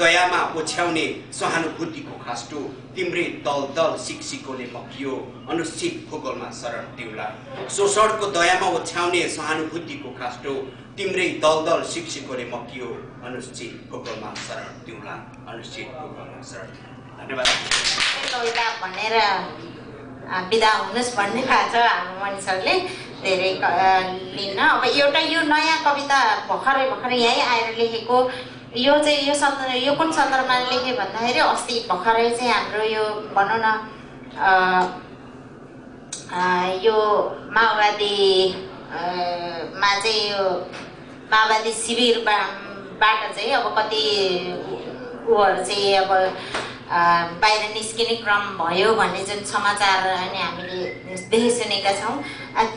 दयामा ओछ्याउने सहानुभूतिको खास्टो तिम्रै दल दल सिकसिकोले मकियो अनुचित भूगोलमा शरण दिउला। शोषणको दयामा ओछ्याउने सहानुभूतिको खास्टो तिम्रै दल दल मकियो अनुचित भूगोलमा शरण दिउला। अनुचित शरण। धन्यवाद। भनेर बिदा हुनुहोस् भन्ने भएको छ हाम्रो मानिसहरूले। धेरै क- लिन्न। अब एउटा यो नयाँ कविता भर्खरै भर्खरै यहीँ आएर लेखेको। यो चाहिँ यो सन्दर्भ यो कुन सन्दर्भमा लेखेँ भन्दाखेरि अस्ति भर्खरै चाहिँ हाम्रो यो भनौँ न यो माओवादी अ, मा चाहिँ यो माओवादी शिविरबाट चाहिँ अब कति उहरू चाहिँ अब बाहिर निस्किने क्रम भयो भन्ने जुन समाचार अनि हामीले देखि सुनेका छौँ।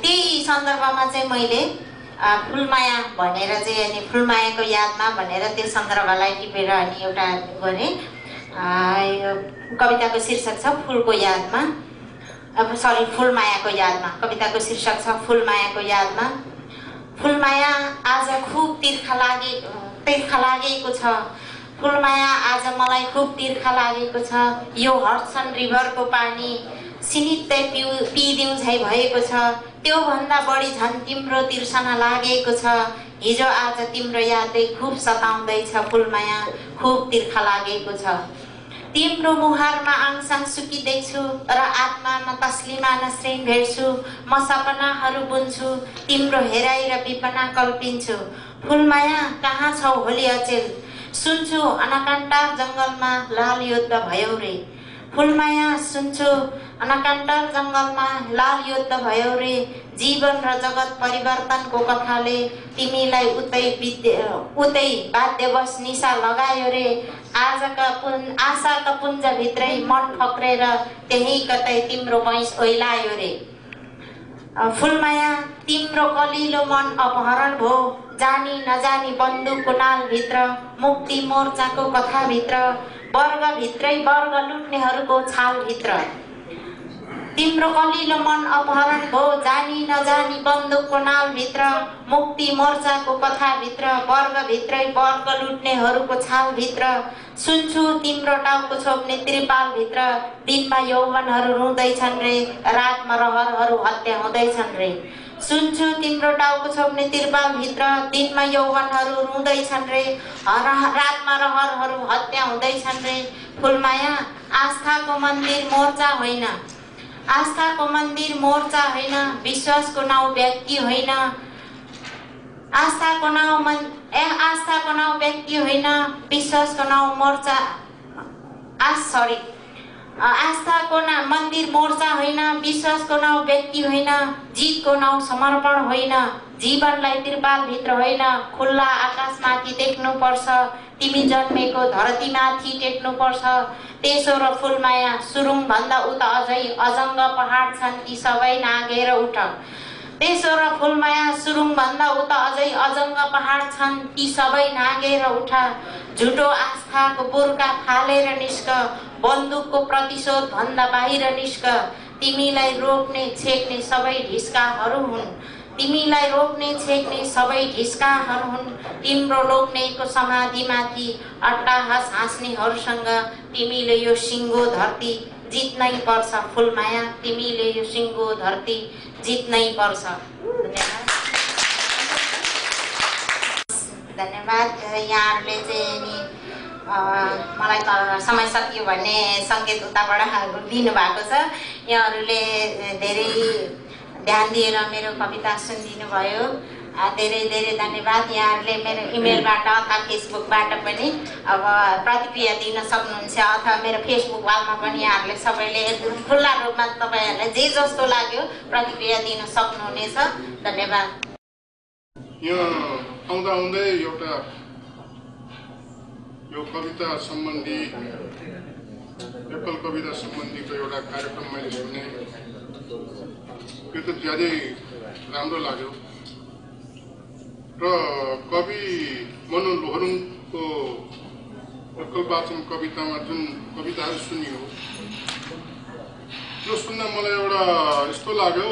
त्यही सन्दर्भमा चाहिँ मैले फुलमाया भनेर चाहिँ अनि फुलमायाको यादमा भनेर त्यो सन्दर्भलाई टिपेर अनि एउटा गरेँ। यो कविताको शीर्षक छ फुलको यादमा। अब सरी फुलमायाको यादमा कविताको शीर्षक छ फुलमायाको यादमा। फुलमाया आज खुब तिर्खा लागे तिर्खा लागेको छ। फुलमाया आज मलाई खुब तिर्खा लागेको छ। यो हर्सन रिभरको पानी सिनित्तै पिउ पिइदिउँ झै भएको छ। त्योभन्दा बढी झन् तिम्रो तिर्सना लागेको छ। हिजो आज तिम्रो यादै खुब सताउँदैछ फुलमाया। खुब तिर्खा लागेको छ। तिम्रो मुहारमा आङसाङ सुकिँदैछु र आत्मामा तस्लिमा नस्रिन भेट्छु म सपनाहरू बुन्छु तिम्रो हेराइ र विपना कल्पिन्छु फुलमाया कहाँ छौ होली अचेल सुन्छु अनकान्टा जङ्गलमा लाल युद्ध भयो रे फुलमाया सुन्छु। अनकान्टर जङ्गलमा लाल युद्ध भयो रे। जीवन र जगत परिवर्तनको कथाले तिमीलाई उतै विद्य उतै वाद्यवश निशा लगायो रे। आजका पुन आशाका पुञ्जभित्रै मन ठक्रेर त्यही कतै तिम्रो वैँस ओइलायो रे। फुलमाया तिम्रो कलिलो मन अपहरण भो। जानी नजानी बन्दुकको नालभित्र मुक्ति मोर्चाको कथाभित्र। वर्गभित्रै वर्ग लुट्नेहरूको छालभित्र तिम्रो कलिलो मन अपहरण भो जानी नजानी बन्दुकको नालभित्र मुक्ति मोर्चाको कथाभित्र वर्गभित्रै वर्ग लुट्नेहरूको छालभित्र सुन्छु तिम्रो टाउको छोप्ने त्रिपालभित्र दिनमा यौवनहरू रुँदैछन् रे रातमा रहरहरू हत्या हुँदैछन् रे। सुन्छु तिम्रो टाउको छोप्ने त्रिपालभित्र दिनमा यौवनहरू रुँदैछन् रे रातमा रहरहरू हत्या हुँदैछन् रे फुलमाया आस्थाको मन्दिर मोर्चा होइन आस्थाको मन्दिर मोर्चा होइन विश्वासको नाउँ व्यक्ति होइन आस्थाको नाउँ मन ए आस्थाको नाउँ व्यक्ति होइन विश्वासको नाउँ मोर्चा आ सरी आस्थाको नाम मन्दिर मोर्चा होइन विश्वासको नाउँ व्यक्ति होइन जितको नाउँ समर्पण होइन जीवनलाई त्रिपालभित्र होइन खुल्ला आकाशमाथि देख्नुपर्छ तिमी जन्मेको धरतीमाथि टेक्नुपर्छ तेसो र फुलमाया सुरुङभन्दा उता अझै अजङ्ग पहाड छन् ती सबै नागेर उठ। तेसो र फुलमाया सुरुङभन्दा उता अझै अजङ्ग पहाड छन् ती सबै नागेर उठ। झुटो आस्थाको बुर्का फालेर निस्क बन्दुकको प्रतिशोध भन्दा बाहिर निस्क। तिमीलाई रोक्ने छेक्ने सबै ढिस्काहरू हुन्। तिमीलाई रोक्ने छेक्ने सबै ढिस्काहरू हुन्। तिम्रो लोग्नेको समाधिमाथि अट्टाहास हाँस्नेहरूसँग तिमीले यो सिङ्गो धरती जित्नै पर्छ फुलमाया। तिमीले यो सिङ्गो धरती जित्नै पर्छ। धन्यवाद। यहाँहरूले चाहिँ मलाई त समय सकियो भन्ने सङ्केत उताबाट दिनुभएको छ। यहाँहरूले धेरै ध्यान दिएर मेरो कविता सुनिदिनु भयो धेरै धेरै धन्यवाद। यहाँहरूले मेरो इमेलबाट अथवा फेसबुकबाट पनि अब प्रतिक्रिया दिन सक्नुहुन्छ अथवा मेरो फेसबुक वालमा पनि यहाँहरूले सबैले एकदम खुल्ला रूपमा तपाईँहरूलाई जे जस्तो लाग्यो प्रतिक्रिया दिन सक्नुहुनेछ। धन्यवाद। यहाँ आउँदा आउँदै एउटा यो कविता सम्बन्धी एकल कविता सम्बन्धीको एउटा कार्यक्रम मैले सुने। यो त ज्यादै राम्रो लाग्यो। र कवि मनु लोहरुङको एकल वाचन कवितामा जुन कविताहरू सुनियो त्यो सुन्दा मलाई एउटा यस्तो लाग्यो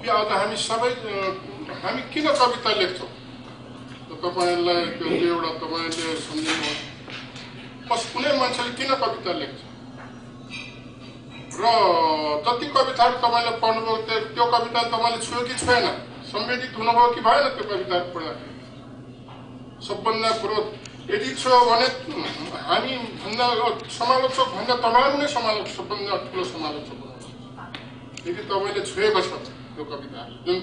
कि आज हामी सबै हामी किन कविता लेख्छौँ? तपाईँहरूलाई त्यो एउटा तपाईँले सम्झिनु बस कुनै मान्छेले किन कविता लेख्छ? र जति कविताहरू तपाईँले पढ्नुभयो त्यो त्यो कविता तपाईँले छुयो कि छुएन? सम्वेदित हुनुभयो कि भएन त्यो कविताहरू पढ्दाखेरि सबभन्दा कुरो यदि छ भने हामी भन्दा समालोचक भन्दा तपाईँहरू नै समालोचक सबभन्दा ठुलो समालोचक हुनुहुन्छ। यदि तपाईँले छोएको छ त्यो कविताहरू जुन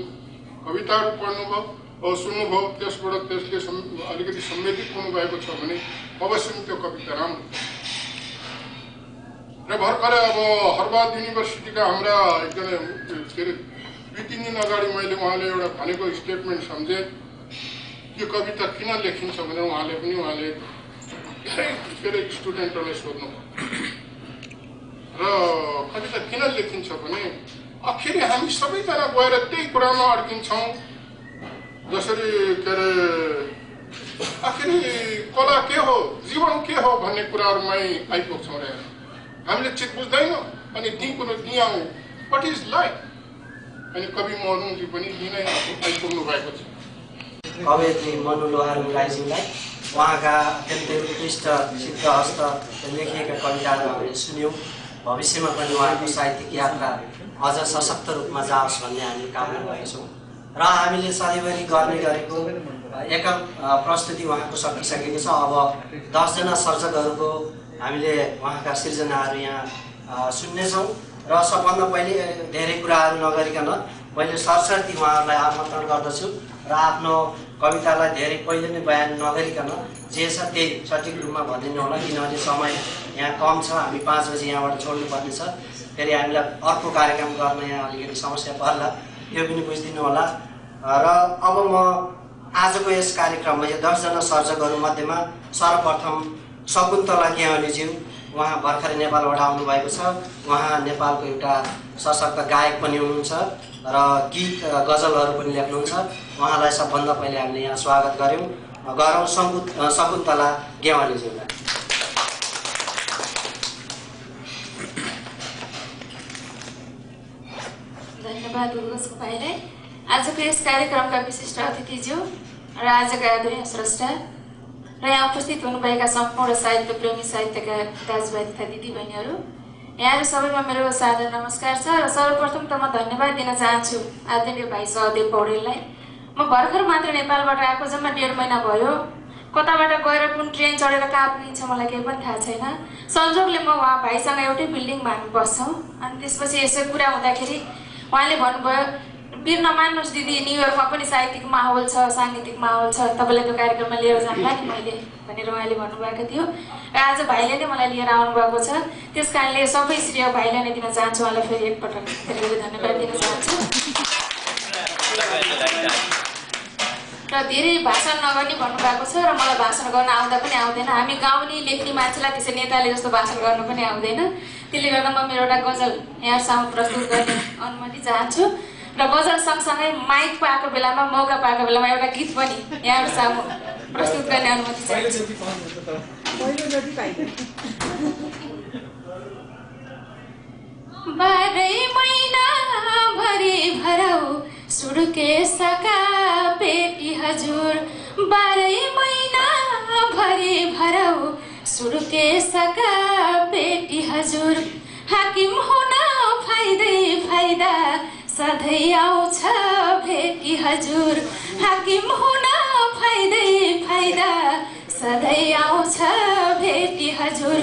कविताहरू पढ्नुभयो सुन्नुभयो त्यसबाट त्यसले अलिकति संवेदित हुनुभएको छ भने अवश्य नै त्यो कविता राम्रो र भर्खरै अब हर्बाद युनिभर्सिटीका हाम्रा एकजना के अरे दुई तिन दिन अगाडि मैले उहाँले एउटा भनेको स्टेटमेन्ट सम्झेँ। यो कविता किन लेखिन्छ भनेर उहाँले पनि उहाँले धेरै के अरे स्टुडेन्टहरूलाई सोध्नु र कविता किन लेखिन्छ भने आखिरी हामी सबैजना गएर त्यही कुरामा अड्किन्छौँ। जसरी के अरे आखिरी कला के हो जीवन के हो भन्ने कुराहरूमै आइपुग्छौँ रे हामीले चित बुझ्दैनौँ अनि ती कुरो दियाउँ वाट इज लाइफ अनि कवि मोहनजी पनि दिनै आइपुग्नु भएको छ कवयत्री मनु लोहार राईज्यूलाई उहाँका अत्यन्तै उत्कृष्ट सिद्धहस्त लेखिएका कविताहरू हामीले सुन्यौँ भविष्यमा पनि उहाँको साहित्यिक यात्रा अझ सशक्त रूपमा जाओस् भन्ने हामी कामना गर्छौँ र हामीले सधैँभरि गर्ने गरेको एकल अ, प्रस्तुति उहाँको सकिसकेको छ। अब दसजना सर्जकहरूको हामीले उहाँका सिर्जनाहरू यहाँ सुन्नेछौँ। र सबभन्दा पहिले धेरै कुराहरू नगरिकन मैले सरसर्ती उहाँहरूलाई आमन्त्रण गर्दछु र आफ्नो कवितालाई धेरै पहिले नै बयान नगरिकन जे छ त्यही सठिक रूपमा भनिदिनु होला किनभने समय यहाँ कम छ। हामी पाँच बजी यहाँबाट छोड्नुपर्ने छ। फेरि हामीलाई अर्को कार्यक्रम गर्न यहाँ अलिकति समस्या पर्ला। यो पनि बुझिदिनु होला। र अब म आजको यस कार्यक्रममा यो दसजना सर्जकहरू मध्येमा सर्वप्रथम शकुन्तला ज्ञावलीज्यू उहाँ भर्खरै नेपालबाट आउनुभएको छ। उहाँ नेपालको एउटा सशक्त गायक पनि हुनुहुन्छ र गीत गजलहरू पनि लेख्नुहुन्छ। उहाँलाई सबभन्दा पहिले हामीले यहाँ स्वागत गऱ्यौँ। गरौँ शकुन्तला गेवालीज्यूलाई भाइलाई आजको यस कार्यक्रमका विशिष्ट अतिथिज्यू र आजका आदरणीय स्रष्टा र यहाँ उपस्थित हुनुभएका सम्पूर्ण साहित्य प्रेमी साहित्यका दाजुभाइ तथा दिदीबहिनीहरू। यहाँहरू सबैमा मेरो सादर नमस्कार छ र सर्वप्रथम त म धन्यवाद दिन चाहन्छु आदरणीय भाइ सहदेव पौडेललाई। म भर्खर मात्र नेपालबाट आएको जम्मा डेढ महिना भयो। कताबाट गएर कुन ट्रेन चढेर कहाँ पुगिन्छ मलाई केही पनि थाहा छैन। संजोगले म उहाँ भाइसँग एउटै बिल्डिङमा हामी बस्छौँ अनि त्यसपछि यसो कुरा हुँदाखेरि उहाँले भन्नुभयो वीर नमान्नुहोस् दिदी न्युयोर्कमा पनि साहित्यिक माहौल छ साङ्गीतिक माहौल छ। तपाईँलाई त्यो कार्यक्रममा लिएर जान्ला नि मैले भनेर उहाँले भन्नुभएको थियो। र आज भाइले नै मलाई लिएर आउनुभएको छ। त्यस कारणले सबै श्रेय भाइलाई नै दिन चाहन्छु उहाँलाई फेरि एकपटक फेरि धन्यवाद दिन चाहन्छु। र धेरै भाषण नगर्ने भन्नुभएको छ र मलाई भाषण गर्न आउँदा पनि आउँदैन। हामी गाउने लेख्ने मान्छेलाई त्यसै नेताले जस्तो भाषण गर्नु पनि आउँदैन। त्यसले गर्दा म मेरो एउटा गजल यहाँहरूसँग प्रस्तुत गर्ने अनुमति चाहन्छु। र गजल सँगसँगै माइक पाएको बेलामा मौका पाएको बेलामा एउटा गीत पनि यहाँहरू सामु प्रस्तुत गर्ने अनुमति पाइयो बाह्रै महिना भरि भरौ सुर्केसका पेटी हजुर। बाह्रै महिना भरि भरौ सुर्केसका पेटी हजुर। हाकिम हुन फाइदै फाइदा सधैँ आउँछ भेटी हजुर। हाकिम हुन फाइदै फाइदा। सधैँ आउँछ भेटी हजुर।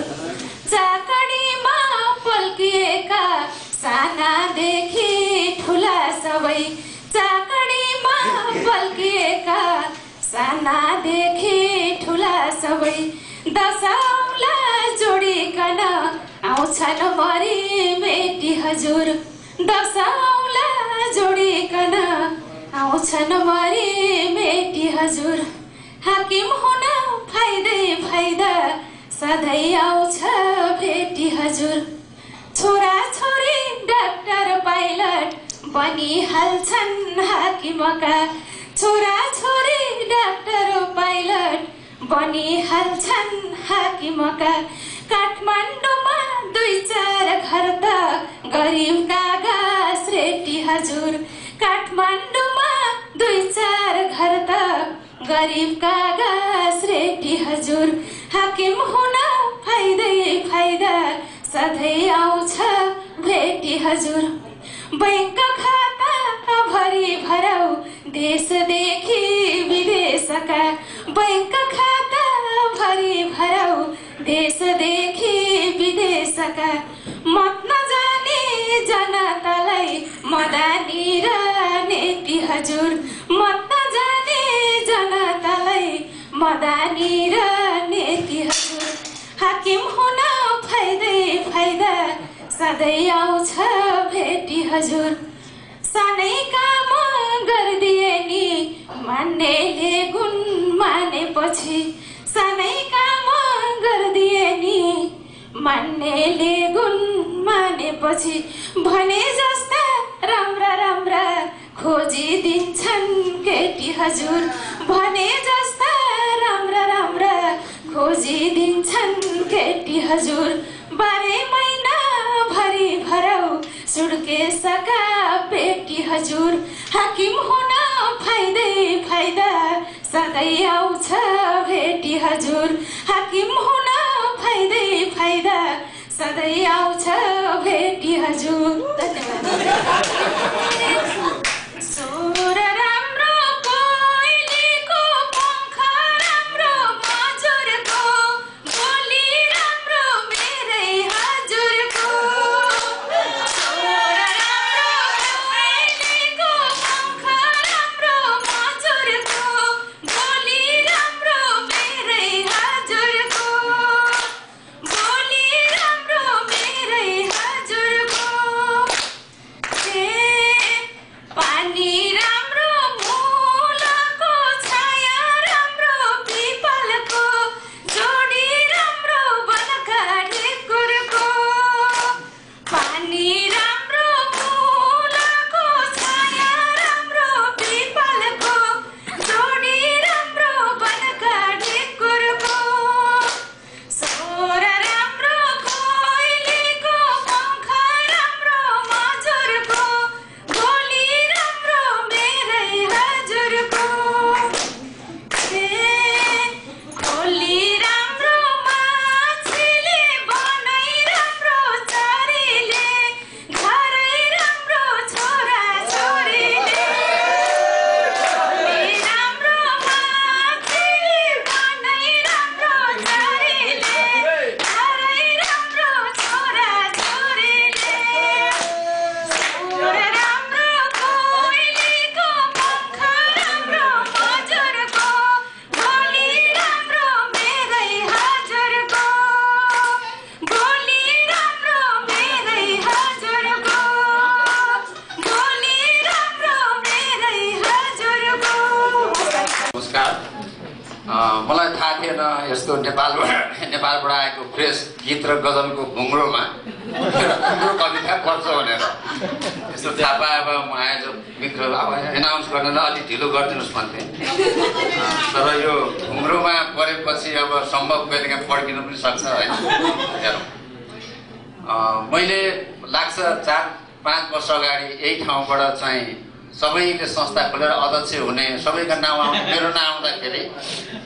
चाकडीमा पल्किएका सानादेखि ठुला सबै। चाकडीमा लागिएका सानादेखि ठुला सबै। दशौँला जोडिकन आउँछन् मरि मेटी हजुर। दशौँला जोडिकन आउँछन् मरि मेटी हजुर। हाकिम हुन फाइदै फाइदा। सधैँ आउँछ भेटी हजुर। छोरा छोरी डाक्टर पाइलट बनिहाल्छन् हाकिमका। छोरा छोरी डाक्टर पाइलट बनिहाल्छन् हाकिमका। काठमाडौँमा दुई चार घर त गरिब कागज रेटी हजुर। काठमाडौँमा दुई चार घर त गरिब कागज रेटी हजुर। हाकिम हुन फाइदै फाइदा सधैँ आउँछ भेटी हजुर। बैङ्क खाता भरि भरौ देशदेखि विदेशका बैङ्क खाता भरि भरौ देशदेखि विदेशका मत नजाने जनतालाई मदानी र नेटी हजुर। मत नजाने जनतालाई मदानी र नेती हजुर। हाकिम हुन फाइदै फाइदा। सधैँ आउँछ भेटी हजुर। सानै काम गरिदिए नि मान्नेले गुण मानेपछि। सानै काम गरिदिए नि मान्नेले गुण मानेपछि। भने जस्ता राम्रा राम्रा खोजिदिन्छन् केटी हजुर। भने जस्ता राम्रा राम्रा खोजिदिन्छन् केटी हजुर। बाह्रै महिना भरि भरौ। सुड्केसका पेटी हजुर। हाकिम हुन फाइदै फाइदा सधैँ आउँछ भेटी हजुर। हाकिम हुन फाइदै फाइदा सधैँ आउँछ भेटी हजुर। धन्यवाद। चाहिँ सबैले संस्था खोलेर अध्यक्ष हुने सबैका नाउँ आउने मेरो नाउँ आउँदाखेरि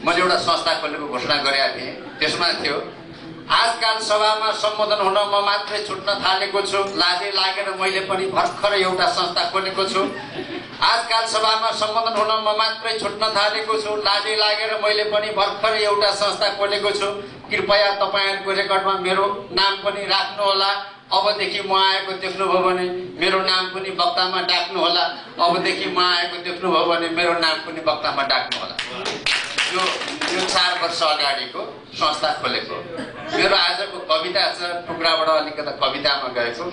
मैले एउटा संस्था खोलेको घोषणा गरेका थिएँ। त्यसमा थियो आजकाल सभामा सम्बोधन हुन म मात्रै छुट्न थालेको छु लाजै लागेर मैले पनि भर्खर एउटा संस्था खोलेको छु। आजकाल सभामा सम्बोधन हुन म मात्रै छुट्न थालेको छु लाजै लागेर मैले पनि भर्खर एउटा संस्था खोलेको छु। कृपया तपाईँहरूको रेकर्डमा मेरो नाम पनि राख्नुहोला। अबदेखि म आएको देख्नुभयो भने मेरो नाम पनि वक्तामा डाक्नु होला। अबदेखि म आएको देख्नुभयो भने मेरो नाम पनि वक्तामा डाक्नु होला। यो यो चार वर्ष अगाडिको संस्था खोलेको। मेरो आजको कविता छ टुक्राबाट अलिकति कवितामा गएको।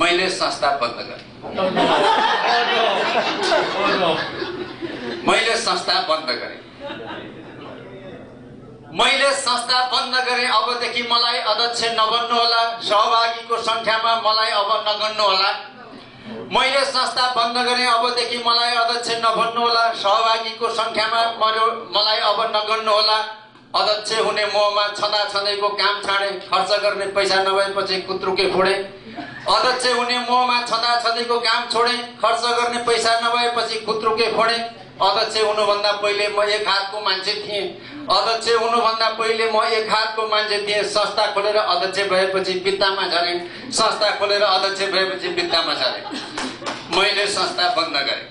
मैले संस्था बन्द गरेँ। मैले संस्था बन्द गरेँ। मैले संस्था बन्द गरेँ अबदेखि मलाई अध्यक्ष नबन्नु होला सहभागीको सङ्ख्यामा मलाई अब नगन्नु होला मैले संस्था बन्द गरेँ अबदेखि मलाई अध्यक्ष नभन्नु होला सहभागीको सङ्ख्यामा मर्यो मलाई अब नगन्नु होला अध्यक्ष हुने मोहमा छँदा छँदैको काम छाडे खर्च गर्ने पैसा नभएपछि कुत्रुके फोडे। अध्यक्ष हुने मोहमा छँदा छँदैको काम छोडे खर्च गर्ने पैसा नभएपछि कुत्रुके फोडे। अध्यक्ष हुनुभन्दा पहिले म एक हातको मान्छे थिएँ। अध्यक्ष हुनुभन्दा पहिले म एक हातको मान्छे थिएँ। संस्था खोलेर अध्यक्ष भएपछि बित्तामा झरेँ। संस्था खोलेर अध्यक्ष भएपछि बित्तामा झरेँ। मैले संस्था बन्द गरेँ।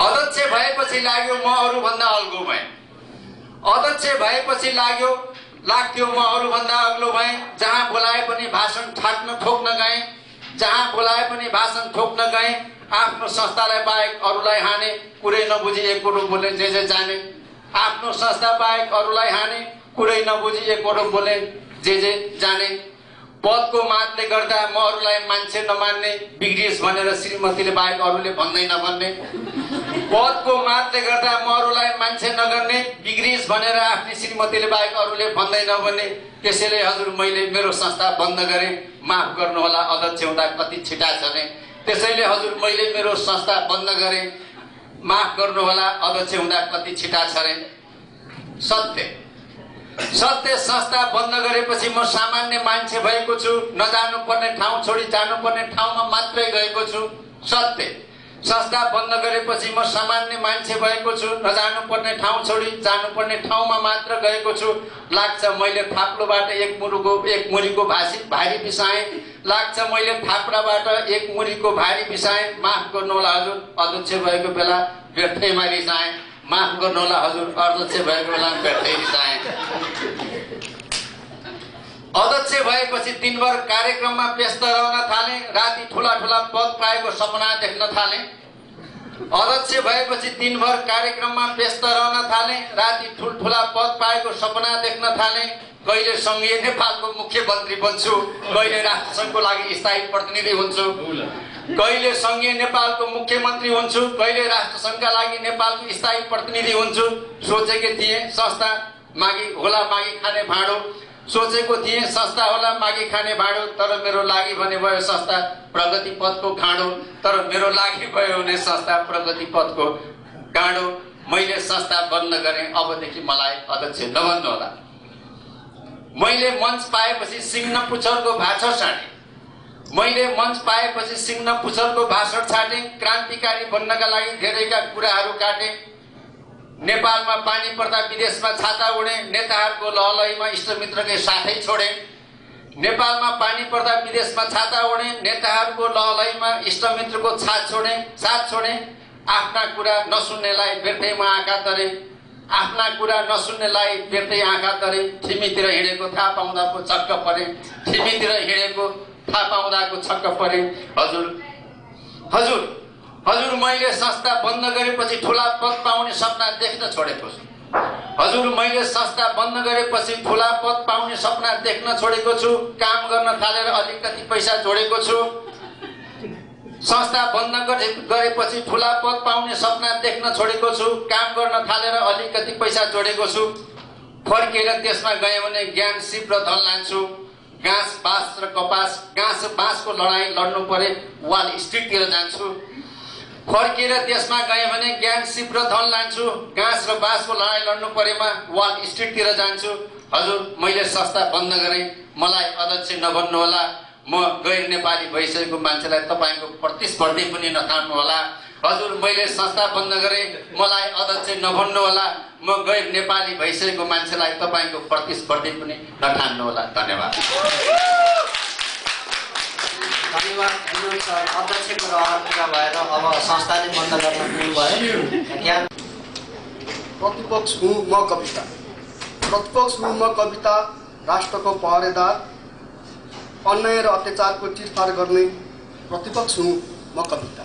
अध्यक्ष भएपछि लाग्यो म अरूभन्दा अल्गो भएँ। अध्यक्ष भएपछि लाग्यो लाग्थ्यो म अरूभन्दा अग्लो भएँ। जहाँ बोलाए पनि भाषण ठाक्न ठोक्न गएँ। जहाँ बोलाए पनि भाषण ठोक्न गएँ। आफ्नो संस्थालाई बाहेक अरूलाई हाने कुरै नबुझी एक कुरो बोले जे जे जाने। आफ्नो संस्था बाहेक अरूलाई हाने कुरै नबुझी एक कुरो बोले जे जे जाने। पदको मातले गर्दा म अरूलाई मान्छे नमान्ने बिग्रियोस् भनेर श्रीमतीले बाहेक अरूले भन्दै नभन्ने। पदको मातले गर्दा म अरूलाई मान्छे नगर्ने बिग्रियोस् भनेर आफ्नै श्रीमतीले बाहेक अरूले भन्दै नभन्ने। त्यसैले हजुर मैले मेरो संस्था बन्द गरेँ। माफ गर्नुहोला अध्यक्ष हुँदा कति छिटा छ त्यसैले हजुर मैले मेरो संस्था बन्द गरेँ। माफ गर्नुहोला अध्यक्ष हुँदा कति छिटा छ अरे सत्य। सत्य संस्था बन्द गरेपछि म सामान्य मान्छे भएको छु। नजानु पर्ने ठाउँ छोडी जानुपर्ने ठाउँमा मात्रै गएको छु। सत्य। संस्था बन्द गरेपछि म सामान्य मान्छे भएको छु नजानु पर्ने ठाउँ छोडी जानुपर्ने ठाउँमा मात्र गएको छु। लाग्छ मैले थाप्लोबाट एक मुरुको एक मुरीको भाषी भारी बिसाएँ लाग्छ मैले थाप्राबाट एक मुरीको भारी बिसाएँ माफ गर्नुहोला हजुर अध्यक्ष भएको बेला व्यर्थैमा रिसाएँ माफ गर्नुहोला हजुर अध्यक्ष भएको बेला व्यर्थै रिसाएँ। अध्यक्ष भएपछि दिनभर कार्यक्रममा व्यस्त रहन थाले राति ठुला ठुला पद पाएको सपना देख्न थाले। अध्यक्ष भएपछि दिनभर कार्यक्रममा व्यस्त रहन थाले राति ठुल्ठुला पद पाएको सपना देख्न थाले। कहिले सङ्घीय नेपालको मुख्यमन्त्री बन्छु कहिले राष्ट्रसङ्घको लागि स्थायी प्रतिनिधि हुन्छु। कहिले सङ्घीय नेपालको मुख्यमन्त्री हुन्छु कहिले राष्ट्रसङ्घका लागि नेपालको स्थायी प्रतिनिधि हुन्छु। सोचेकै थिएँ संस्था मागी होला मागी खाने भाँडो। सोचेको थिएँ संस्था होला मागी खाने भाँडो तर मेरो लागि भने भयो संस्था प्रगति पथको खाँडो तर मेरो लागि भयो भने संस्था प्रगति पथको काँडो मैले संस्था बन्द गरेँ अबदेखि मलाई अध्यक्ष नभन्नु होला। मैले मञ्च पाएपछि सिङ्न पुच्छरको भाषण छाटेँ मैले मञ्च पाएपछि सिङ्न पुच्छरको भाषण छाटेँ क्रान्तिकारी बन्नका लागि धेरैका कुराहरू काटेँ। नेपालमा पानी पर्दा विदेशमा छाता उडे नेताहरूको लहलहीमा इष्टमित्रकै साथै छोडे। नेपालमा पानी पर्दा विदेशमा छाता उडे नेताहरूको लहलहीमा इष्टमित्रको छात छोडे साथ छोडे। आफ्ना कुरा नसुन्नेलाई व्यर्थैमा आँखा तरे। आफ्ना कुरा नसुन्नेलाई व्यर्थै आँखा तरे। ठिमीतिर हिँडेको थाहा पाउँदाको छक्क परे। ठिमीतिर हिँडेको थाहा पाउँदाको छक्क परे। हजुर हजुर। हजुर मैले संस्था बन्द गरेपछि ठुला पद पाउने सपना देख्न छोडेको छु हजुर मैले संस्था बन्द गरेपछि ठुला पद पाउने सपना देख्न छोडेको छु काम गर्न थालेर अलिकति पैसा जोडेको छु। संस्था बन्द गरेपछि ठुला पद पाउने सपना देख्न छोडेको छु काम गर्न थालेर अलिकति पैसा जोडेको छु। फर्केर त्यसमा गएँ भने ज्ञान सिप र धन लान्छु। घाँस बाँस र कपास घाँस बाँसको लडाइँ लड्नु परे वाल स्ट्रिटतिर जान्छु। फर्केर त्यसमा गएँ भने ज्ञान सिप र धन लान्छु। घाँस र बाँसको लडाइँ लड्नु परेमा वाल स्ट्रिटतिर जान्छु। हजुर मैले संस्था बन्द गरेँ। मलाई अध्यक्ष नभन्नुहोला। म गैर नेपाली भइसकेको मान्छेलाई तपाईँको प्रतिस्पर्धी पनि नठान्नुहोला हजुर मैले संस्था बन्द गरेँ। मलाई अध्यक्ष नभन्नुहोला। म गैर नेपाली भइसकेको मान्छेलाई तपाईँको प्रतिस्पर्धी पनि नठान्नुहोला धन्यवाद। प्रतिपक्ष हुँ म कविता। प्रतिपक्ष हुँ म कविता राष्ट्रको पहरेदार अन्याय र अत्याचारको चिरफार गर्ने प्रतिपक्ष हुँ म कविता।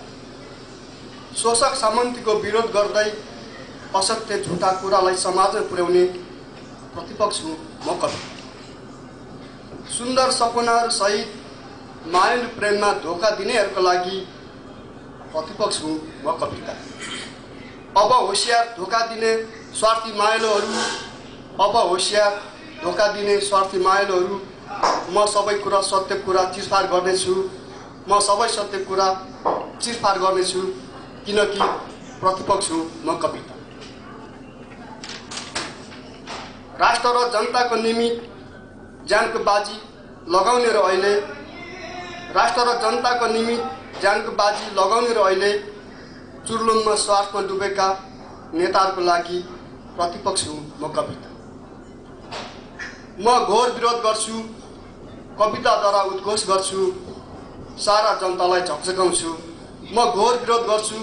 शोषक सामन्तीको विरोध गर्दै असत्य झुटा कुरालाई समाजमा पुर्याउने प्रतिपक्ष हुँ म कविता। सुन्दर सपनाहरूसहित माया र प्रेममा धोका दिनेहरूको लागि प्रतिपक्ष हुँ म कविता। अब होसियार धोका दिने स्वार्थी मायालुहरू अब होसियार धोका दिने स्वार्थी मायालुहरू म सबै कुरा सत्य कुरा चिरफार गर्नेछु। म सबै सत्य कुरा चिरफार गर्नेछु किनकि प्रतिपक्ष हुँ म कविता। राष्ट्र र जनताको निमित्त ज्यानको बाजी लगाउने र अहिले राष्ट्र र जनताको निमित्त ज्यानको बाजी लगाउने र अहिले चुर्लुममा स्वार्थमा डुबेका नेताहरूको लागि प्रतिपक्ष हुँ म कविता। म घोर विरोध गर्छु कविताद्वारा उद्घोष गर्छु सारा जनतालाई झकझकाउँछु। म घोर विरोध गर्छु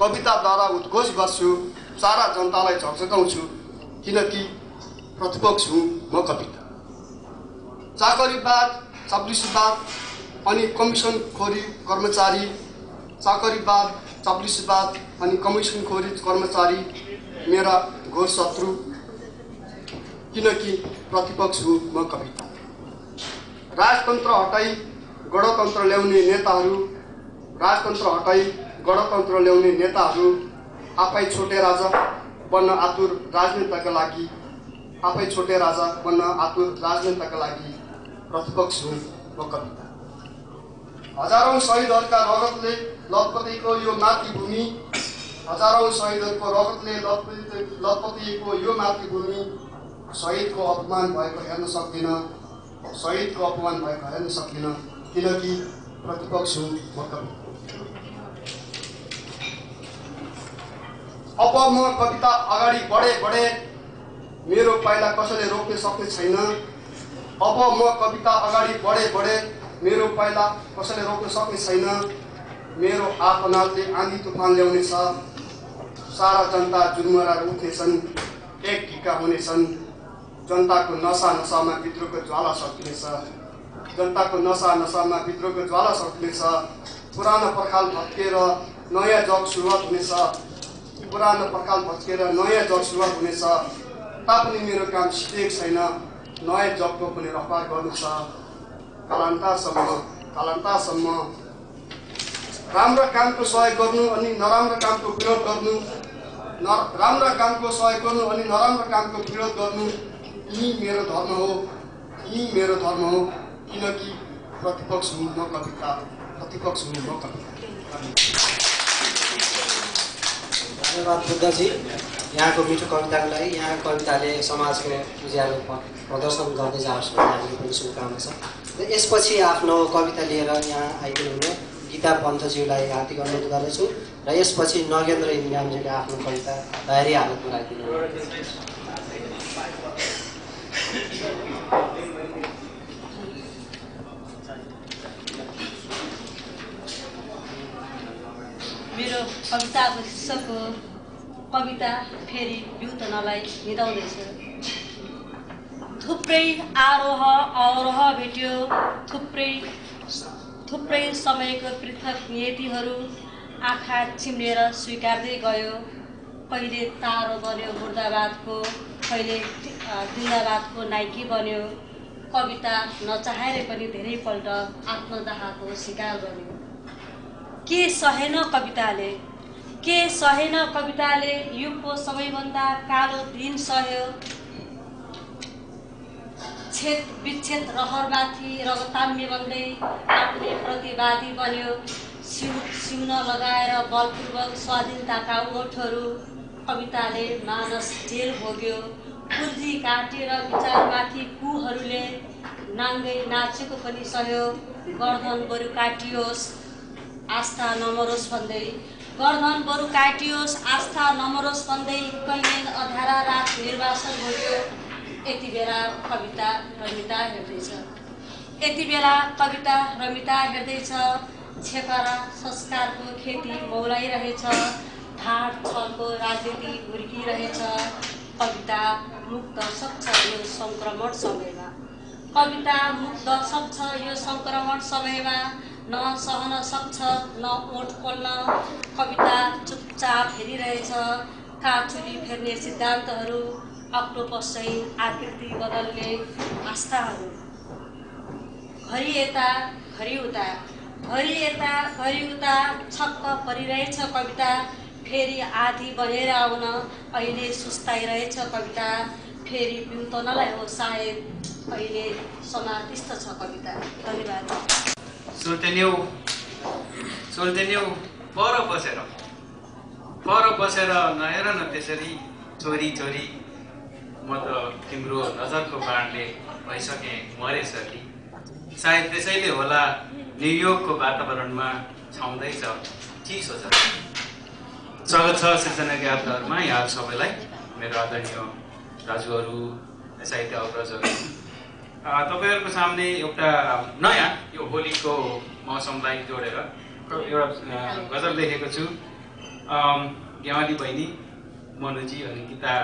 कविताद्वारा उद्घोष गर्छु सारा जनतालाई झकझकाउँछु किनकि प्रतिपक्ष हुँ म कविता। चाकरीवाद चाप्लिसीवाद अनि कमिसनखोरी कर्मचारी चाकरीवाद चाप्लिसीवाद अनि कमिसनखोरी कर्मचारी मेरा घोर शत्रु। किनकि प्रतिपक्ष हुँ म कविता। राजतन्त्र हटाई गणतन्त्र ल्याउने नेताहरू राजतन्त्र हटाई गणतन्त्र ल्याउने नेताहरू आफै छोटे राजा बन्न आतुर राजनेताका लागि आफै छोटे राजा बन्न आतुर राजनेताका लागि प्रतिपक्ष हुन् म कविता। हजारौँ शहीदहरूका रगतले लतपतिएको यो मातृभूमि हजारौँ शहीदहरूको रगतले लतपति लतपतिएको यो मातृभूमि शहीदको अपमान भएको हेर्न सक्दिनँ शहीदको अपमान भएको हेर्न सक्दिनँ किनकि प्रतिपक्ष हुँ म अब म कविता अगाडि बढे बढे मेरो पाइला कसैले रोक्न सक्ने छैन। अब म कविता अगाडि बढे बढे मेरो पाइला कसैले रोक्न सक्ने छैन। मेरो आत्मनाथले आँधी तुफान ल्याउनेछ। सारा जनता जुर्मरा उठ्नेछन् एक ढिक्का हुनेछन्। जनताको नसा नसामा विद्रोहको ज्वाला सकिनेछ। जनताको नसा नसामा विद्रोहको ज्वाला सकिनेछ। पुरानो पर्खाल भत्किएर नयाँ जग सुरुवात हुनेछ। पुरानो पर्खाल भत्किएर नयाँ जग सुरुवात हुनेछ। तापनि मेरो काम सिकेको छैन। नयाँ जगको पनि रफार गर्नु छ। कालान्तासम्म कालान्तासम्म राम्रो कामको सहयोग गर्नु अनि नराम्रो कामको विरोध गर्नु न राम्रो कामको सहयोग गर्नु अनि नराम्रो कामको विरोध गर्नु यी मेरो धर्म हो यी मेरो धर्म हो किनकि प्रतिपक्ष हुँ म कविता प्रतिपक्ष हुँ म कविता। धन्यवाद बुद्धजी। यहाँको मिठो कविताको लागि यहाँ कविताले समाजको उज्यालो प्रदर्शन गर्दै जाओस् भन्ने हामीले पनि शुभकामना छ। यसपछि आफ्नो कविता लिएर यहाँ आइदिनु हुने गीता पन्तज्यूलाई हार्दिक अनुरोध गर्दछु र यसपछि नगेन्द्र इन्द्रामजीले आफ्नो कविता तयारी हालतमा राखिदिनु। मेरो कविताको शीर्षक हो कविता फेरि युतनलाई निधाउँदैछ थुप्रै आरोह अवरोह भेट्यो। थुप्रै थुप्रै समयको पृथक नियतिहरू आँखा चिम्लेर स्वीकार्दै गयो। कहिले तारो बन्यो मुर्दाबादको कहिले जिन्दाबादको नाइकी बन्यो। कविता नचाहेर पनि धेरैपल्ट आत्मदाहको शिकार गर्यो के सहेन कविताले? के सहेन कविताले युगको सबैभन्दा कालो दिन सहयो? छेद विच्छेद रहरमाथि रगताम्य बन्दै आफ्नै प्रतिवादी बन्यो। सिउ सिउन लगाएर बलपूर्वक स्वाधीनताका ओठहरू कविताले मानस जेल भोग्यो। पुर्जी काटेर विचारमाथि कुहरूले नाङ्गै नाचेको पनि सहयो। गर्दन बरु काटियोस् आस्था नमरोस् भन्दै। गर्दन बरु काटियोस् आस्था नमरोस् भन्दै कैलेन अधारा रात निर्वासन भोग्यो। यति बेला कविता रमिता हेर्दैछ। यति बेला कविता रमिता हेर्दैछ छेकरा संस्कारको खेती मौलाइरहेछ ढाड छलको राजनीति हुर्किरहेछ कविता मुक्त सक्छ यो सङ्क्रमण समयमा। कविता मुक्त सक्छ यो सङ्क्रमण समयमा न सहन सक्छ न ओठ खोल्न। कविता चुपचाप हेरिरहेछ काठचुली फेर्ने सिद्धान्तहरू अक्टोपस चाहिँ आकृति बदल्ने आस्थाहरू। घरि यता घरि उता। घरि यता घरि उता छक्क परिरहेछ कविता। फेरि आधी बनेर आउन अहिले सुस्ताइरहेछ कविता। फेरि पिउतनलाई हो सायद अहिले समाधिस्थ छ कविता। धन्यवाद। सोल्टेन्यौ सोल्टेन्यौ पर बसेर। पर बसेर नहेर न त्यसरी। चोरी चोरी। म त तिम्रो नजरको बाणले भइसकेँ मरेसरी सायद त्यसैले होला न्युयोर्कको वातावरणमा छाउँदैछ। चिसो छ स्वागत छ सिर्जना यात्राहरूमा यहाँ सबैलाई मेरो आदरणीय दाजुहरू साहित्य अग्रजहरू। तपाईँहरूको सामने एउटा नयाँ यो होलीको मौसमलाई जोडेर एउटा गजल लेखेको छु। गेवाली बहिनी मनुजी अनि गीता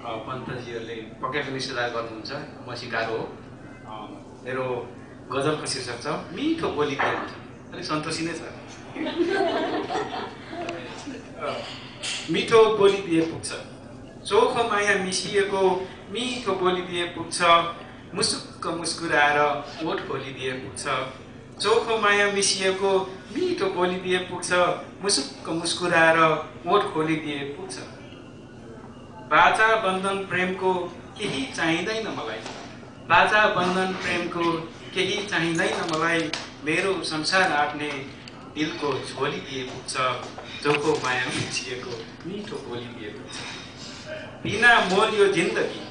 पन्तजीहरूले पक्कै पनि सुधार गर्नुहुन्छ। म सिकारो हो। मेरो गजलको शीर्षक छ। मिठो बोली हुन्छ अलिक सन्तोषी नै छ। मिठो बोली दिए पुग्छ। चोखो माया मिसिएको मिठो बोली दिए पुग्छ। मुसुक्क मुस्कुराएर ओठ खोलिदिए पुग्छ। चोखो माया मिसिएको मिठो बोलिदिए पुग्छ। मुसुक्क मुस्कुराएर ओठ खोलिदिए पुग्छ। बाचा बन्धन प्रेमको केही चाहिँदैन मलाई। बाचा बन्धन प्रेमको केही चाहिँदैन मलाई। मेरो संसार आँट्ने दिलको झोली दिए पुग्छ चोखो माया मिसिएको मिठो बोली दिए पुग्छ बिना मोल यो जिन्दगी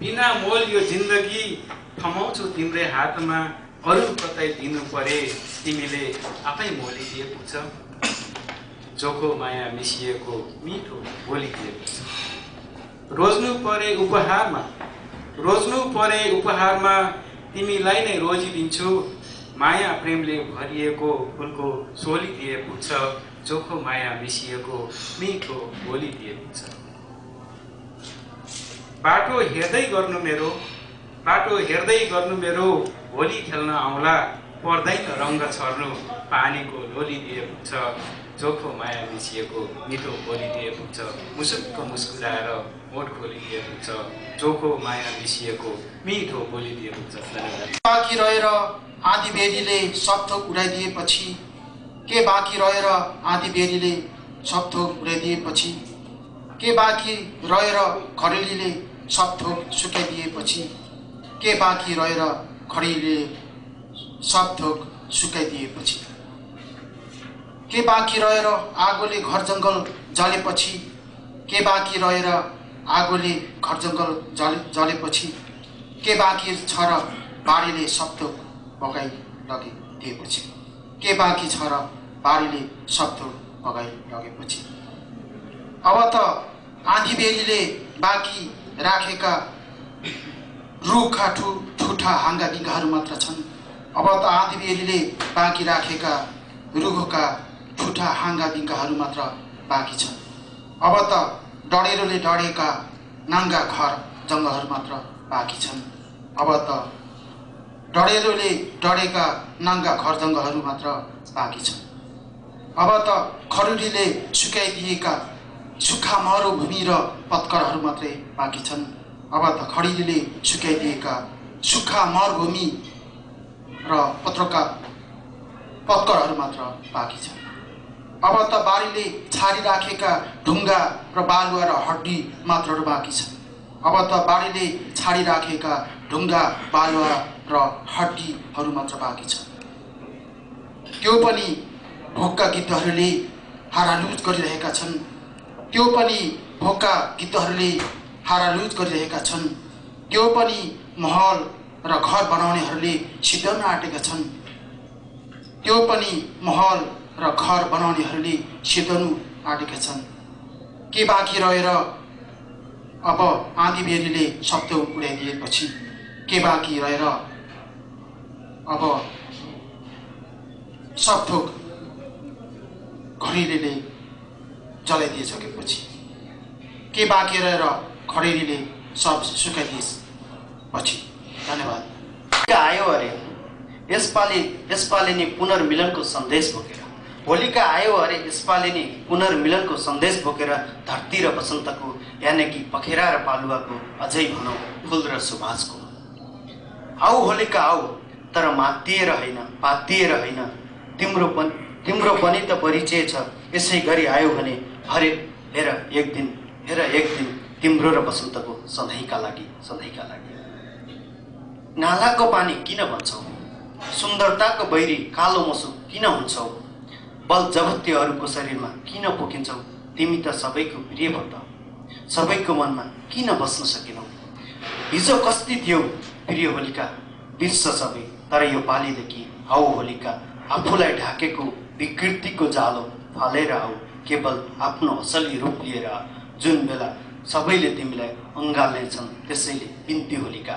बिना मोल यो जिन्दगी थमाउँछु तिम्रै हातमा अरू कतै दिनु परे तिमीले आफै मोलिदिए पुग्छ चोखो माया मिसिएको मिठो बोलिदिए पुग्छ रोज्नु परे उपहारमा रोज्नु परे उपहारमा तिमीलाई नै रोजिदिन्छु माया प्रेमले भरिएको फुलको सोली दिए पुग्छ चोखो माया मिसिएको मिठो बोली दिए पुग्छ। बाटो हेर्दै गर्नु मेरो बाटो हेर्दै गर्नु मेरो होली खेल्न आउँला पर्दैन रङ्ग छर्नु पानीको लोली दिए पुग्छ चोखो माया मिसिएको मिठो बोली दिए पुग्छ मुसुक्क मुस्कुराएर मोठ खोलिदिए पुग्छ चोखो माया मिसिएको मिठो बोली दिए पुग्छ धन्यवाद बाँकी रहेर आँधी बेरीले उडाइदिएपछि के बाँकी रहेर आँधी बेरीले सबथोक उडाइदिएपछि के बाँकी रहेर खडेलीले सबथोक सुकाइदिएपछि के बाँकी रहेर खडेलीले सबथोक सुकाइदिएपछि के बाँकी रहेर आगोले घर जङ्गल जलेपछि के बाँकी रहेर आगोले घर जङ्गल जले जलेपछि के बाँकी छ र बाढीले सबथोक बगाइ लगिदिएपछि के बाँकी छ र बाढीले सबथोक बगाइ लगेपछि? अब त आँधी बेरीले बाँकी राखेका रुखा ठु ठुठा हाङ्गा बिङ्गाहरू मात्र छन्। अब त आँधी बेरीले बाँकी राखेका रुखका ठुठा हाङ्गा बिङ्गाहरू मात्र बाँकी छन्। अब त डढेरोले डढेका नाङ्गा घर जङ्गलहरू मात्र बाँकी छन्। अब त डढेरोले डढेका नाङ्गा घर जङ्गलहरू मात्र बाँकी छन्। अब त खरुडीले सुकाइदिएका सुक्खा मरुभूमि र पत्करहरू मात्रै बाँकी छन्। अब त खडेरीले सुकाइदिएका सुक्खा मरुभूमि र पत्रका पत्करहरू मात्र बाँकी छन्। अब त बारीले छाडिराखेका ढुङ्गा र बालुवा र हड्डी मात्रहरू बाँकी छन्। अब त बारीले छाडिराखेका ढुङ्गा बालुवा र हड्डीहरू मात्र बाँकी छन्। त्यो पनि भोकका गीतहरूले हारालुज गरिरहेका छन्। त्यो पनि भोकका गीतहरूले हारालुज गरिरहेका छन्। त्यो पनि महल र घर बनाउनेहरूले सिद्धाउन आँटेका छन्। त्यो पनि महल र घर बनाउनेहरूले सिद्धाउनु आँटेका छन्। के बाँकी रहेर अब आँधी बेरीले शब्द उडाइदिएपछि के बाँकी रहेर अब सब थोक खडेरीले जलाइदिइसकेपछि के बाँकी रहेर खडेरीले सब सुकाइदिएपछि? धन्यवाद। आयो अरे। यसपालि यसपालि नि पुनर्मिलनको सन्देश बोकेर। होलिका आयो अरे यसपालि नि पुनर्मिलनको सन्देश बोकेर धरती र बसन्तको यानि कि पखेरा र पालुवाको अझै भनौँ फुल र सुभाषको। आऊ होलिका आऊ तर मातिएर होइन पातिएर होइन। तिम्रो पनि तिम्रो पनि त परिचय छ यसै गरी आयो भने हरे हेर एक दिन हेर एक दिन तिम्रो र बसन्तको सधैँका लागि सधैँका लागि। नालाको पानी किन भन्छौ? सुन्दरताको बैरी कालो मसु किन हुन्छौ? बल जगत्यहरूको शरीरमा किन पोखिन्छौ? तिमी त सबैको प्रिय भौ त सबैको मनमा किन बस्न सकेनौ? हिजो कस्ती थियौ प्रिय होलिका बिर्स सबै तर यो पालिदेखि आऊ होलिका आफूलाई ढाकेको विकृतिको जालो फालेर आऊ केवल आफ्नो असली रूप लिएर। जुन बेला सबैले तिमीलाई अँगाल्नेछन् त्यसैले बिन्ती होलिका।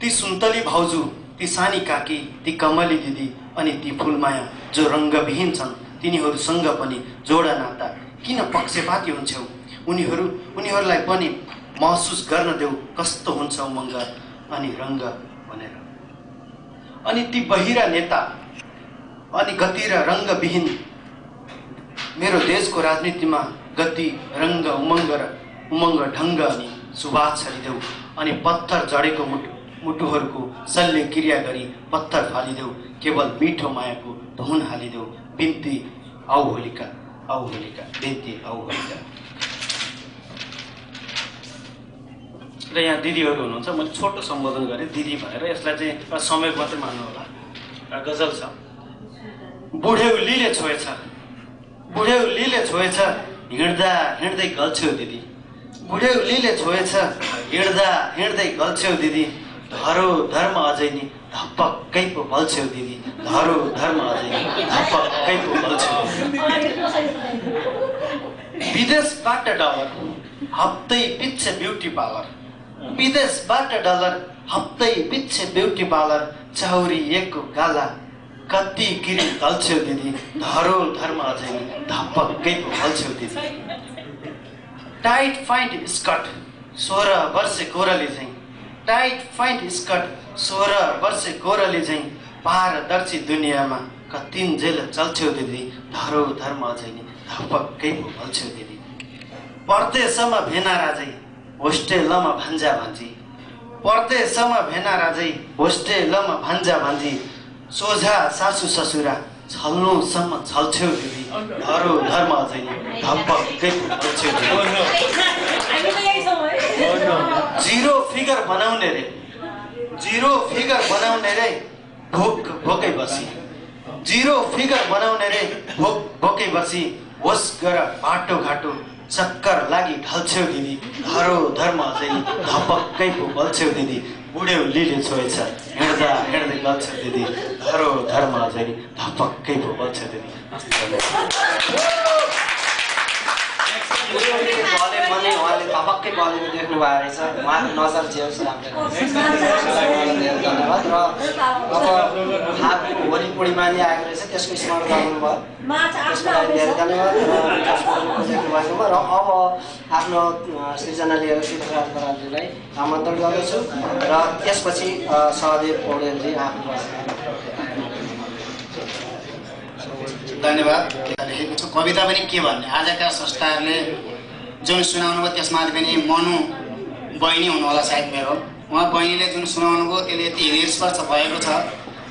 ती सुन्तली भाउजू ती सानी काकी ती कमली दिदी अनि ती फुलमाया जो रङ्गविहीन छन् तिनीहरूसँग पनि जोडा नाता। किन पक्षपाती हुन्छौ? उनीहरू उनीहरूलाई पनि महसुस गर्न देऊ कस्तो हुन्छ उमङ्ग अनि रङ्ग भनेर। अनि ती बहिरा नेता अनि गति र रङ्गविहीन मेरो देशको राजनीतिमा गति रङ्ग उमङ्ग र उमङ्ग ढङ्ग अनि सुवास छरिदेऊ अनि पत्थर जडेको मुटु मुटुहरूको शल्य क्रिया गरी पत्थर फालिदेऊ। केवल मिठो मायाको धुन हालिदेऊ। बिन्ती आऊ होलिका आऊ होलिका बिन्ती आऊ होलिका र यहाँ दिदीहरू हुनुहुन्छ मैले छोटो सम्बोधन गरेँ दिदी भनेर। यसलाई चाहिँ समय मात्रै मान्नु होला गजल छ। बुढेउलीले छोएछ। बुढेउलीले छोएछ हिँड्दा हिँड्दै गल्छ्यौ दिदी। बुढेउलीले छोएछ हिँड्दा हिँड्दै गल्छ्यौ दिदी। धरो धर्म अझै नि। धपक्कै पो बल्छ्यौ दिदी धरो धर्म अझै धपक्कै पो बल्छ्यौ विदेशबाट डलर हप्तै पिच्छे ब्युटी पार्लर विदेशबाट डलर हप्तै पिच्छे ब्युटी पार्लर चाउरिएको गाला कति गिरी गल्छ्यौ दिदी धरो धर्म अझै धपक्कै पो बल्छ्यौ दिदी टाइट फाइन्ट स्कर्ट सोह्र वर्षे कोरली झैँ टाइट फाइन्ट स्कर्ट सोह्र वर्षे कोरली झैँ पारदर्शी दुनियाँमा कतिन्जेल चल्छ्यौ दिदी। धरो धर्म अझै नि धपक्कै पो बल्छ्यौ दिदी। परदेशमा भेना राजै होस्टेलमा भान्जा भान्जी। परदेशमा भेना राजै होस्टेलमा भान्जा भान्जी। सोझा सासु ससुरा छल्नुसम्म छल्छ्यौ दिदी। धरो धर्म अझै नि धपक्कै पो बल्छ्यौ दिदी। जिरो फिगर बनाउने रे। जिरो फिगर बनाउने रे भोक भोकै बसी। जिरो फिगर बनाउने रे भोक भोकै बसी। होस् गर बाटो घाटो चक्कर लागि ढल्छ्यौ दिदी। धरो धर्म अझै धपक्कै पो दिदी। बुढेउलीले छोएछ हिँड्दा हिँड्दै गल्छ्यौ दिदी। धरो धर्म अझै धपक्कै पो दिदी। पनि उहाँले धपक्कै बलेको देख्नु भएको रहेछ उहाँको नजर धेरै धन्यवाद। र अब हात होली पूर्णिमा नि आएको रहेछ त्यसको स्मरण गर्नुभयो त्यसको लागि धेरै धन्यवाद र र अब आफ्नो सृजना लिएर सिद्धराज बरालजीलाई आमन्त्रण गर्दछु र त्यसपछि सहदेव पौडेलजी आफ्नो धन्यवाद। लेखेको छु। कविता पनि के भन्ने? आजका संस्थाहरूले जुन सुनाउनु भयो त्यसमा पनि मनु बहिनी हुनु होला सायद मेरो। उहाँ बहिनीले जुन सुनाउनु भयो त्यसले यति हृदयस्पर्श भएको छ।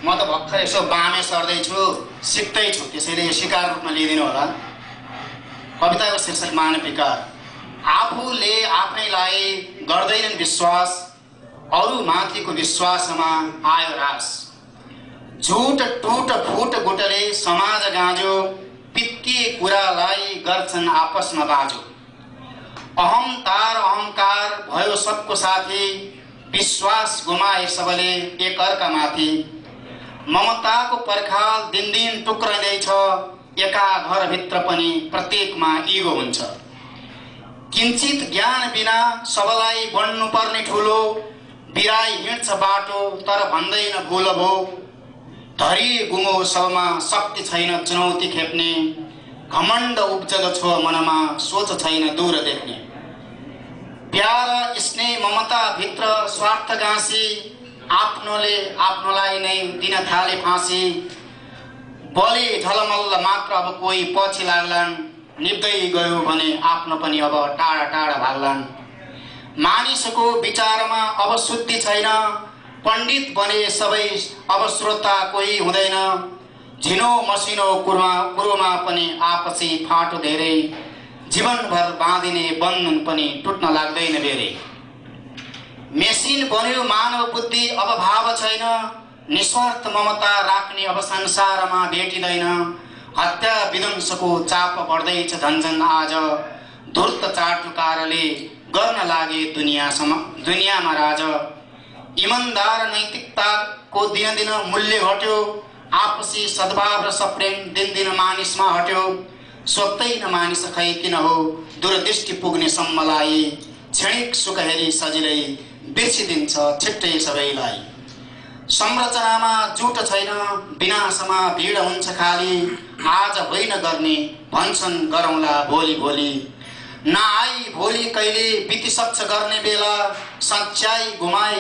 म त भर्खर यसो बामे सर्दैछु सिक्दैछु त्यसैले यो सिकार रूपमा लिइदिनु होला। कविताको शीर्षक मानविकार आफूले आफैलाई गर्दैनन् विश्वास अरू माथिको विश्वासमा आयो रास। झुट टुट फुट गुटले समाज गाँजो पित्तीय कुरालाई गर्छन् आपसमा बाजो। अहमतार अहङ्कार भयो सबको साथी विश्वास गुमाए सबले एकअर्का माथि। ममताको पर्खाल दिनदिन टुक्रँदैछ एका घरभित्र पनि प्रत्येकमा इगो हुन्छ। किञ्चित ज्ञान बिना सबलाई बढ्नु पर्ने ठुलो बिराई हिँड्छ बाटो तर भन्दैन भुल भो धरी गुमो सबमा शक्ति छैन चुनौती खेप्ने। घमण्ड उब्जलो छ मनमा सोच छैन दूर देख्ने। प्यार स्नेह ममता भित्र स्वार्थ गाँसी आफ्नोले आफ्नोलाई नै दिन थाले फाँसी। बलि झलमल्ल मात्र अब कोही पछि लाग्लान् निप्दै गयो भने आफ्नो पनि अब टाढा टाढा भाग्लान्। मानिसको विचारमा अब शुद्धि छैन पण्डित बने सबै अब श्रोता कोही हुँदैन। झिनो मसिनो कुरोमा कुरोमा पनि आपसी फाँटो धेरै। जीवनभर बाँधिने बन्धन पनि टुट्न लाग्दैन बेरै मेसिन बन्यो मानव बुद्धि अब भाव छैन। निस्वार्थ ममता राख्ने अब संसारमा भेटिँदैन। हत्या विध्वंसको चाप बढ्दैछ झन्झन आज। धुर्त चाटुकारले गर्न लागे दुनियाँसम्म दुनियाँमा राज। इमान्दार नैतिकताको दिनदिन मूल्य घट्यो। आपसी सद्भाव र सप्रेम दिनदिन मानिसमा हट्यो। सोध्दैन मानिस खै किन हो? दूरदृष्टि पुग्ने सम्मलाई क्षणिक सुख हेरी सजिलै बिर्सिदिन्छ छिट्टै सबैलाई। संरचनामा जुट छैन विनाशमा भिड हुन्छ खाली। आज होइन गर्ने भन्छन् गरौँला भोलि भोलि। नआई भोलि कहिले बितिसक्छ गर्ने बेला सच्याइ घुमाई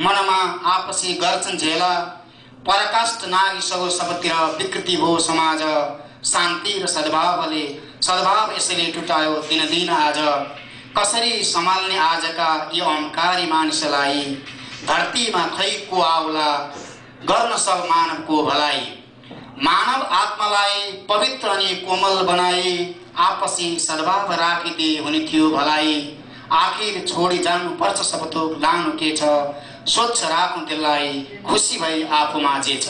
मनमा आपसी गर्छन् झेला। पराकाष्ठ नागिसक्यो सबतिर विकृति भयो समाज। शान्ति र सद्भावले सद्भाव यसैले टुटायो दिनदिन आज। कसरी सम्हाल्ने आजका यो अहङ्कारी मानिसलाई? धरतीमा खै को आउला गर्न सब मानवको भलाइ मानव आत्मालाई पवित्र अनि कोमल बनाए आपसी सद्भाव राखिदिए हुने थियो भलाइ आखिर छोडी जानुपर्छ सब थोक लानु के छ? स्वच्छ राख्नु त्यसलाई खुसी भई आफूमा जे छ।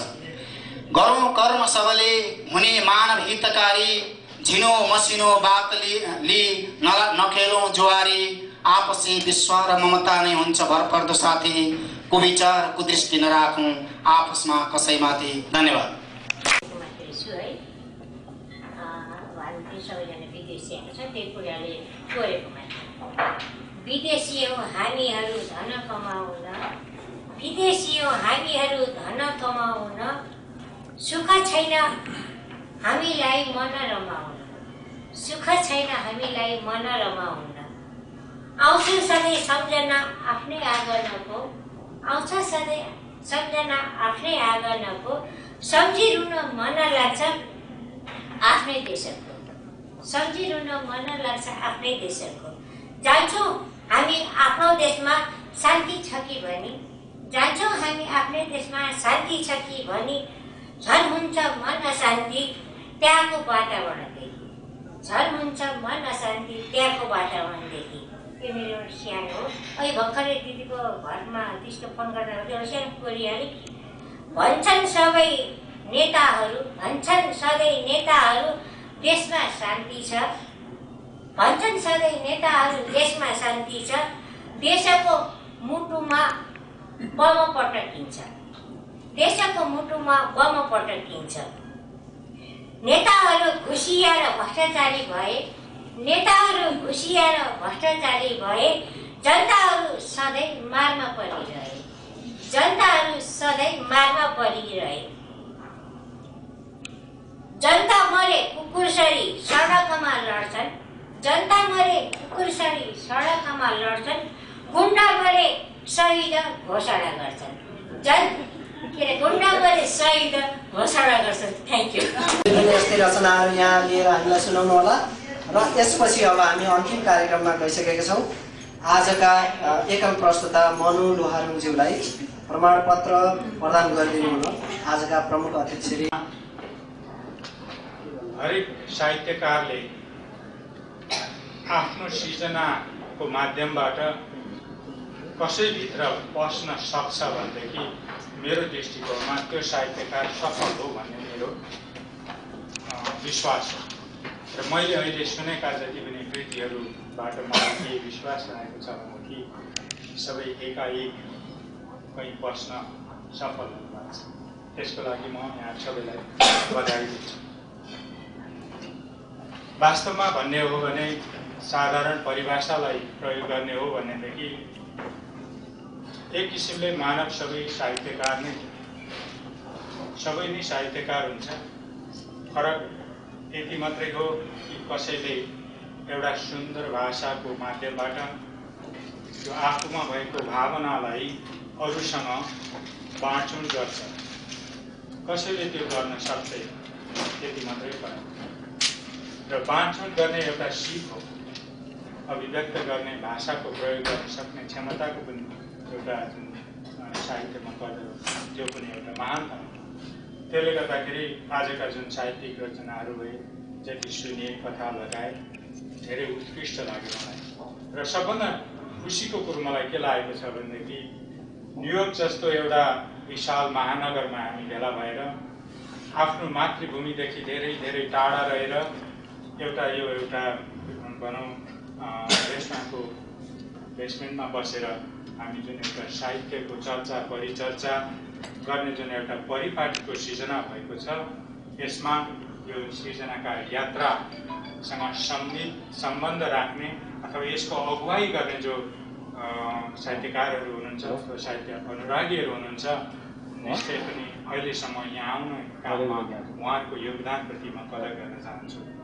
गरौँ कर्म सबले हुने मानव हितकारी झिनो मसिनो बात लि नखेलौँ जुवारी आपसी विश्वास र ममता नै हुन्छ भरपर्दो साथी। कुविचार कुदृष्टि नराखौँ आपसमा कसैमाथि। धन्यवाद। विदेशी हौ हामीहरू धन कमाउन विदेशी हामीहरू धन कमाउन सुख छैन हामीलाई मन रमाउन। सुख छैन हामीलाई मन रमाउन। आउँछ सधैँ सम्झना आफ्नै आँगनको। आउँछ सधैँ सम्झना आफ्नै आँगनको। सम्झिरुन मन लाग्छ आफ्नै देशको। सम्झिरुन मन लाग्छ आफ्नै देशको। जान्छौँ हामी आफ्नो देशमा शान्ति छ कि भनी। जान्छौँ हामी आफ्नै देशमा शान्ति छ कि भनी? झन् हुन्छ मन अशान्ति त्यहाँको वातावरणदेखि। झन् हुन्छ मन अशान्ति त्यहाँको वातावरणदेखि। यो मेरो सानो हो अहिले भर्खरै दिदीको घरमा त्यस्तो फोन गर्दा एउटा सानो गरिहालेँ भन्छन् सबै नेताहरू भन्छन् सधैँ नेताहरू देशमा शान्ति छ। भन्छन् सधैँ नेताहरू देशमा शान्ति छ। देशको मुटुमा बम पटकिन्छ देशको मुटुमा बम पटकिन्छ नेताहरू घुसिया र भ्रष्टाचारी भए नेताहरू घुसिया र भ्रष्टाचारी भए जनताहरू सधैँ मारमा परिरहे। जनताहरू सधैँ मारमा परिरहे। जनता मरे कुकुरसरी सडकमा लड्छन्। जनता मरे कुकुरसरी सडकमा लड्छन्। गुन्डा मरे शहीद घोषणा गर्छन् जन के अरे गुन्डा मरे शहीद घोषणा गर्छन् थ्याङ्क यू यस्तै रचनाहरू यहाँ लिएर हामीलाई सुनाउनु होला। र यसपछि अब हामी अन्तिम कार्यक्रममा गइसकेका छौँ। आजका एकल प्रस्तुता मनु लोहारुङज्यूलाई प्रमाणपत्र प्रदान गरिदिनु हुन आजका प्रमुख अध्यक्ष श्री हरेक साहित्यकारले आफ्नो सिर्जनाको माध्यमबाट कसैभित्र पस्न सक्छ भनेदेखि मेरो दृष्टिकोणमा त्यो साहित्यकार सफल हो भन्ने मेरो विश्वास हो र मैले अहिले सुनेका जति पनि कृतिहरूबाट मलाई के विश्वास रहेको छ भनेदेखि सबै एकाएक कहीँ पस्न सफल हुनुभएको छ। त्यसको लागि म यहाँ सबैलाई बधाई दिन्छु वास्तवमा भन्ने हो भने साधारण परिभाषालाई प्रयोग गर्ने हो भनेदेखि एक किसिमले मानव सबै साहित्यकार नै सबै नै साहित्यकार हुन्छ। फरक यति मात्रै हो कि कसैले एउटा सुन्दर भाषाको माध्यमबाट त्यो आफूमा भएको भावनालाई अरूसँग बाँडचुँड गर्छ। कसैले त्यो गर्न सक्दैन त्यति मात्रै फरक। र बाँडचुँड गर्ने एउटा सिप हो। अभिव्यक्त गर्ने भाषाको प्रयोग गर्न सक्ने क्षमताको पनि एउटा जुन साहित्यमा हो त्यो पनि एउटा महानता हो। त्यसले गर्दाखेरि आजका जुन साहित्यिक रचनाहरू भए जति सुनिए कथा लगाए धेरै उत्कृष्ट लाग्यो मलाई। र सबभन्दा खुसीको कुरो मलाई के लागेको छ भनेदेखि न्युयोर्क जस्तो एउटा विशाल महानगरमा हामी भेला भएर आफ्नो मातृभूमिदेखि धेरै धेरै टाढा रहेर एउटा यो एउटा भनौँ रेस्टुरेन्टको बेसमेन्टमा बसेर हामी जुन एउटा साहित्यको चर्चा परिचर्चा गर्ने जुन एउटा परिपाटीको सृजना भएको छ यसमा यो सृजनाका यात्रासँग सम्मिलित सम्बन्ध राख्ने अथवा यसको अगुवाई गर्ने जो साहित्यकारहरू हुनुहुन्छ अथवा साहित्य अनुरागीहरू हुनुहुन्छ निश्चय पनि अहिलेसम्म यहाँ आउनु काममा उहाँहरूको योगदानप्रति म कदर गर्न चाहन्छु।